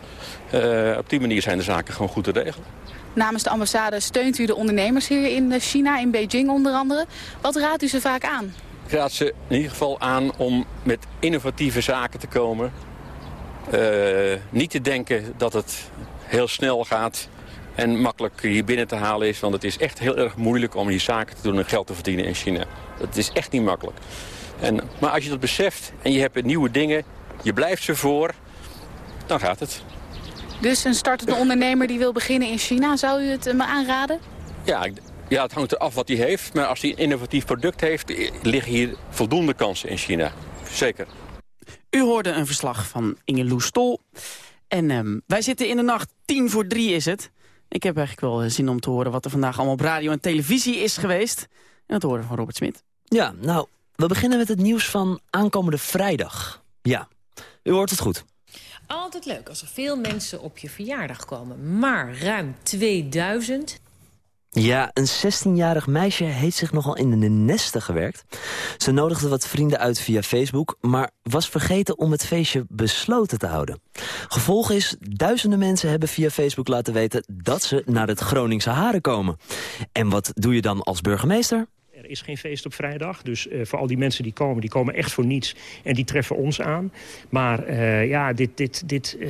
Speaker 22: Op die manier zijn de zaken gewoon goed te regelen.
Speaker 23: Namens de ambassade steunt u de ondernemers hier in eh, China, in Beijing onder andere. Wat raadt u ze vaak aan?
Speaker 22: Ik raad ze in ieder geval aan om met innovatieve zaken te komen. Eh, niet te denken dat het heel snel gaat en makkelijk hier binnen te halen is. Want het is echt heel erg moeilijk om hier zaken te doen en geld te verdienen in China. Dat is echt niet makkelijk. En, maar als je dat beseft en je hebt nieuwe dingen, je blijft ze voor, dan gaat het.
Speaker 23: Dus een startende ondernemer die wil beginnen in China, zou u het eh, me aanraden?
Speaker 22: Ja, ja, het hangt eraf wat hij heeft. Maar als hij een innovatief product heeft, liggen hier voldoende kansen in China. Zeker.
Speaker 3: U hoorde een verslag van Inge Stol. En ehm, wij zitten in de nacht, tien voor drie is het. Ik heb eigenlijk wel eh, zin om te horen wat er vandaag allemaal op radio en televisie is geweest. En dat horen we van Robert Smit.
Speaker 15: Ja, nou, we beginnen met het nieuws van aankomende vrijdag. Ja, u hoort het goed.
Speaker 24: Altijd leuk als er veel mensen op je verjaardag komen. Maar ruim 2000.
Speaker 15: Ja, een 16-jarig meisje heeft zich nogal in de nesten gewerkt. Ze nodigde wat vrienden uit via Facebook... maar was vergeten om het feestje besloten te houden. Gevolg is, duizenden mensen hebben via Facebook laten weten... dat ze naar het Groningse Haren komen. En wat doe je dan als burgemeester?
Speaker 25: Er is geen feest op vrijdag, dus eh, voor al die mensen die komen, die komen echt voor niets. En die treffen ons aan. Maar eh, ja, dit, dit, dit, eh,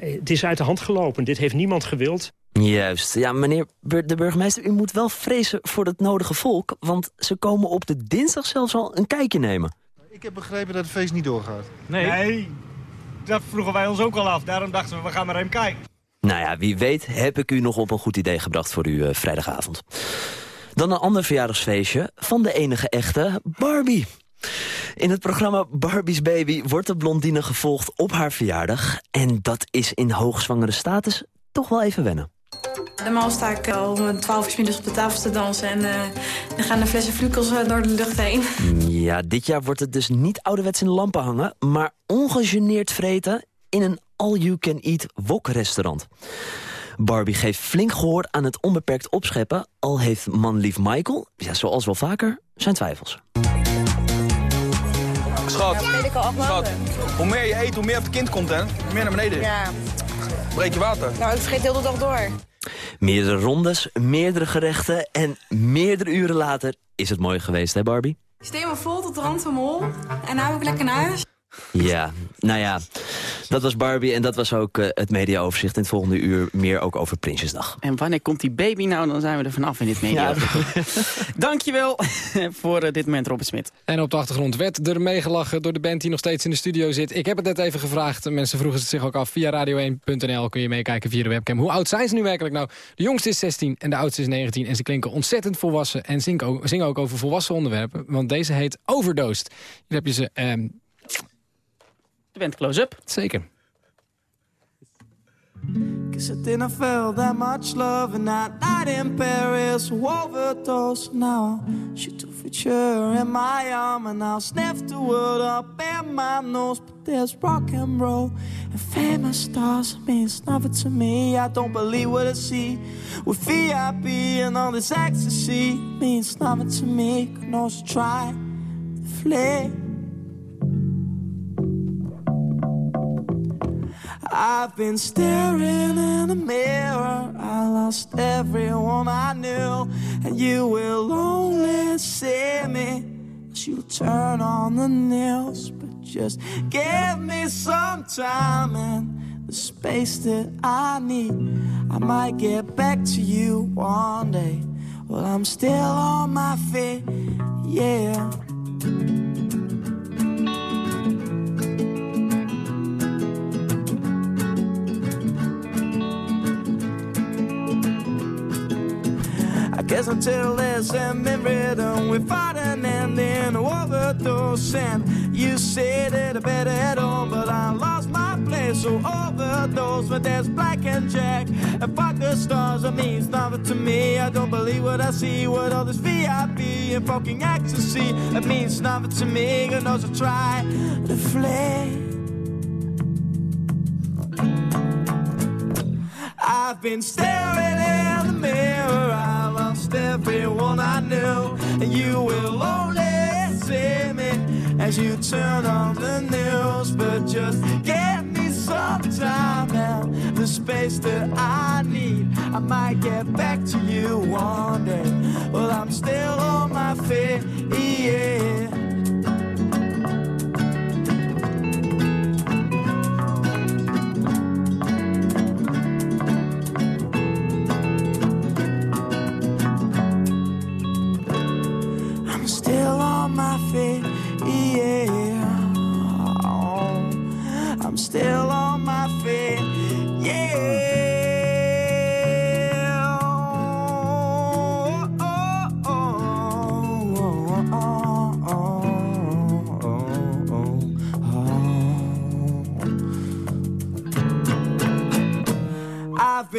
Speaker 25: het is uit de hand gelopen. Dit heeft niemand gewild.
Speaker 15: Juist. Ja, meneer de burgemeester, u moet wel vrezen voor het nodige volk... want ze komen op de dinsdag zelfs al een kijkje nemen.
Speaker 26: Ik heb begrepen dat het feest niet doorgaat.
Speaker 27: Nee. dat vroegen wij ons ook al af. Daarom dachten we, we gaan maar even kijken.
Speaker 15: Nou ja, wie weet heb ik u nog op een goed idee gebracht voor uw vrijdagavond. Dan een ander verjaardagsfeestje van de enige echte Barbie. In het programma Barbie's Baby wordt de blondine gevolgd op haar verjaardag. En dat is in hoogzwangere status toch wel even wennen.
Speaker 28: Normaal sta ik al om 12 uur middags op de tafel te dansen en eh, dan gaan de flessen flukels eh, door de lucht heen.
Speaker 15: Ja, dit jaar wordt het dus niet ouderwets in de lampen hangen... maar ongegeneerd vreten in een all-you-can-eat wok-restaurant. Barbie geeft flink gehoor aan het onbeperkt opscheppen... al heeft manlief Michael, ja, zoals wel vaker, zijn twijfels.
Speaker 29: Schat,
Speaker 28: Ja,
Speaker 29: hoe meer je eet, hoe meer het kind komt, hè? Hoe meer naar beneden.
Speaker 28: Ja,
Speaker 29: Breek je water.
Speaker 28: nou ik vergeet heel de dag door.
Speaker 15: Meerdere rondes, meerdere gerechten en meerdere uren later is het mooi geweest, hè Barbie?
Speaker 28: Ik me vol tot de rand van hol en nou heb ik lekker naar huis.
Speaker 15: Ja, nou ja, dat was Barbie en dat was ook eh, het mediaoverzicht. In het volgende uur meer ook over Prinsjesdag.
Speaker 3: En wanneer komt die baby nou? Dan zijn we er vanaf in dit media. Dankjewel voor eh, dit moment, Robert Smit.
Speaker 4: En op de achtergrond werd er meegelachen door de band die nog steeds in de studio zit. Ik heb het net even gevraagd. Mensen vroegen het zich ook af. Via radio1.nl kun je meekijken via de webcam. Hoe oud zijn ze nu werkelijk nou? De jongste is 16 en de oudste is 19. En ze klinken ontzettend volwassen en zingen ook, zingen ook over volwassen onderwerpen. Want deze heet Overdosed. Hier heb je ze... ehm,
Speaker 3: De band Close-Up.
Speaker 4: Zeker.
Speaker 20: Guess I didn't feel that much love in that night in Paris. Overdose now. Shoot to future in my arm and I'll sniff the world up in my nose. But there's rock and roll and famous stars means nothing to me. I don't believe what I see. With VIP and all this ecstasy means nothing to me. Can also try to flee. I've been staring in the mirror. I lost everyone I knew, and you will only see me as you turn on the news. But just give me some time and the space that I need. I might get back to you one day. Well, I'm still on my feet, yeah. I guess until there's some rhythm, we're fighting and then overdose. And you said it better at home, but I lost my place, so overdose. But there's black and jack, and fuck the stars, it means nothing to me. I don't believe what I see, what all this VIP and fucking ecstasy, it means nothing to me. Knows I try to flee. I've been staring in the mirror. Everyone I knew, and you will only see me as you turn on the news. But just give me some time now, the space that I need. I might get back to you one day. Well, I'm still on my feet, yeah.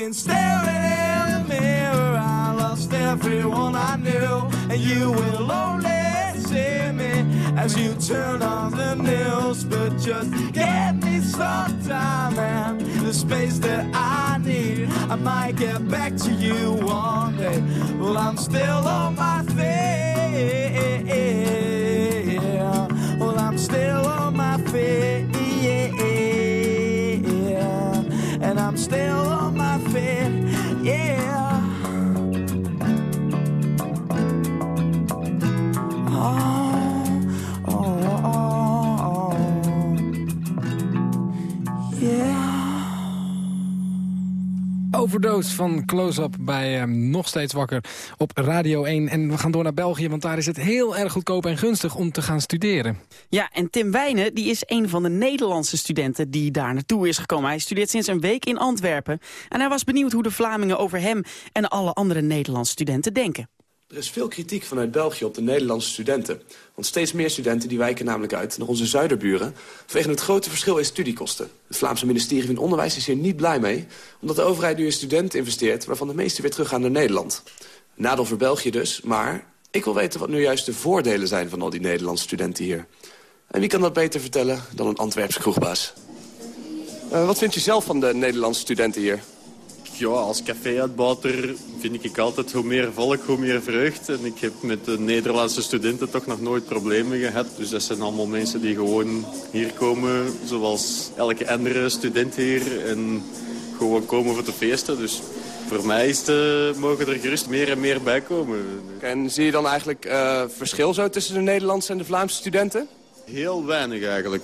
Speaker 20: Been staring in the mirror. I lost everyone I knew, and you will only see me as you turn on the news. But just give me some time and the space that I need. I might get back to you one day. Well, I'm still on my feet. Well, I'm still on my feet. And I'm still Oh, oh, oh.
Speaker 4: Overdose van Close-Up bij ehm, Nog Steeds Wakker op Radio 1. En we gaan door naar België, want daar is het heel erg goedkoop en gunstig om te gaan studeren.
Speaker 3: Ja, en Tim Wijnen die is een van de Nederlandse studenten die daar naartoe is gekomen. Hij studeert sinds een week in Antwerpen. En hij was benieuwd hoe de Vlamingen over hem en alle andere Nederlandse studenten denken.
Speaker 30: Er is veel kritiek vanuit België op de Nederlandse studenten. Want steeds meer studenten die wijken namelijk uit naar onze zuiderburen... vanwege het grote verschil in studiekosten. Het Vlaamse ministerie van Onderwijs is hier niet blij mee... omdat de overheid nu in studenten investeert... waarvan de meeste weer teruggaan naar Nederland. Nadeel voor België dus, maar ik wil weten wat nu juist de voordelen zijn... van al die Nederlandse studenten hier. En wie kan dat beter vertellen dan een Antwerpse kroegbaas? Eh, wat vind je zelf van de Nederlandse studenten hier?
Speaker 31: Ja, als caféuitbater vind ik altijd hoe meer volk, hoe meer vreugd. En ik heb met de Nederlandse studenten toch nog nooit problemen gehad. Dus dat zijn allemaal mensen die gewoon hier komen, zoals elke andere student hier. En gewoon komen voor te feesten. Dus voor mij is het, mogen er gerust meer en meer bij komen.
Speaker 30: En zie je dan eigenlijk eh, verschil zo tussen de Nederlandse en de Vlaamse studenten?
Speaker 31: Heel weinig eigenlijk.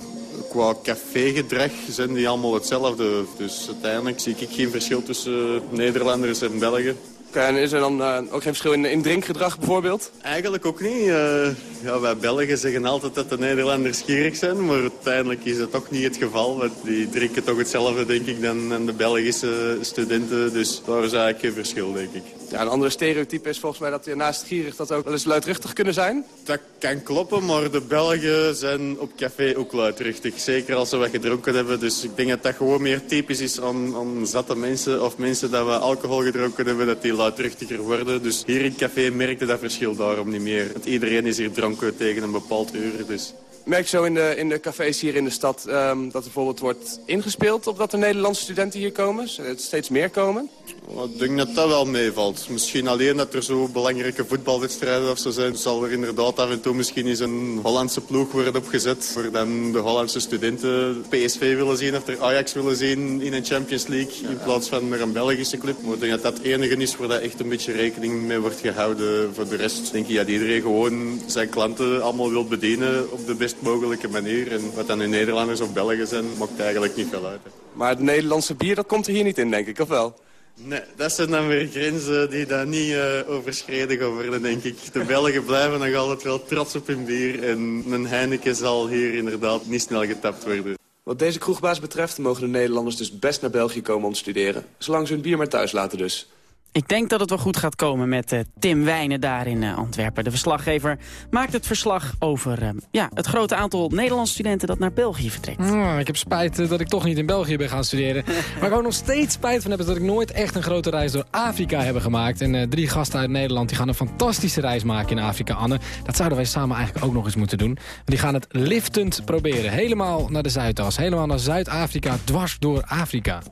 Speaker 31: Qua cafégedrag zijn die allemaal hetzelfde. Dus uiteindelijk zie ik geen verschil tussen Nederlanders en Belgen.
Speaker 30: En is er dan eh, ook geen verschil in, in drinkgedrag bijvoorbeeld?
Speaker 31: Eigenlijk ook niet. Eh, ja, wij Belgen zeggen altijd dat de Nederlanders gierig zijn, maar uiteindelijk is dat toch niet het geval. Want die drinken toch hetzelfde, denk ik, dan, dan de Belgische studenten. Dus daar is eigenlijk geen verschil, denk ik.
Speaker 30: Ja, een andere stereotype is volgens mij dat je naast gierig dat ook wel eens luidruchtig kunnen zijn.
Speaker 31: Dat kan kloppen, maar de Belgen zijn op café ook luidruchtig. Zeker als ze wat gedronken hebben. Dus ik denk dat dat gewoon meer typisch is aan, aan zatte mensen of mensen dat we alcohol gedronken hebben, dat die luidruchtiger worden. Dus hier in het café merkte dat verschil daarom niet meer. Want iedereen is hier dronken tegen een bepaald uur. Dus
Speaker 30: Merk zo in de, in de cafés hier in de stad ehm, dat er bijvoorbeeld wordt ingespeeld... op dat er Nederlandse studenten hier komen? Steeds meer komen?
Speaker 31: Ik denk dat dat wel meevalt. Misschien alleen dat er zo belangrijke voetbalwedstrijden of zo zijn... zal er inderdaad af en toe misschien eens een Hollandse ploeg worden opgezet... waar dan de Hollandse studenten PSV willen zien of er Ajax willen zien in een Champions League... in plaats van naar een Belgische club. Maar ik denk dat dat het enige is waar dat echt een beetje rekening mee wordt gehouden. Voor de rest denk ik dat iedereen gewoon zijn klanten allemaal wil bedienen op de best mogelijke manier. En wat dan in Nederlanders of Belgen zijn, maakt eigenlijk niet veel uit. Hè.
Speaker 30: Maar het Nederlandse bier, dat komt er hier niet in, denk ik, of wel?
Speaker 31: Nee, dat zijn dan weer grenzen die daar niet uh, overschreden gaan worden, denk ik. De Belgen blijven nog altijd wel trots op hun bier. En een Heineken zal hier inderdaad niet snel getapt worden.
Speaker 30: Wat deze kroegbaas betreft mogen de Nederlanders dus best naar België komen om te studeren. Zolang ze hun bier maar thuis laten dus.
Speaker 3: Ik denk dat het wel goed gaat komen met uh, Tim Wijnen daar in uh, Antwerpen. De verslaggever maakt het verslag over uh, ja, het grote aantal Nederlandse studenten dat naar België vertrekt.
Speaker 4: Oh, ik heb spijt dat ik toch niet in België ben gaan studeren. Waar ik ook nog steeds spijt van heb is dat ik nooit echt een grote reis door Afrika heb gemaakt. En drie gasten uit Nederland die gaan een fantastische reis maken in Afrika, Anne. Dat zouden wij samen eigenlijk ook nog eens moeten doen. Die gaan het liftend proberen. Helemaal naar de Zuidas. Helemaal naar Zuid-Afrika, dwars door Afrika.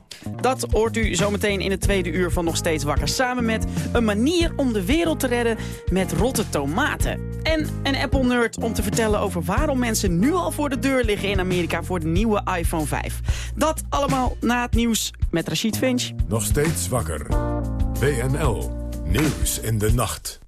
Speaker 3: Dat hoort u zometeen in het tweede uur van Nog Steeds Wakker samen met een manier om de wereld te redden met rotte tomaten. En een Apple-nerd om te vertellen over waarom mensen nu al voor de deur liggen in Amerika voor de nieuwe iPhone 5. Dat allemaal na het nieuws met Rachid Finch.
Speaker 2: Nog steeds wakker. WNL. Nieuws in de nacht.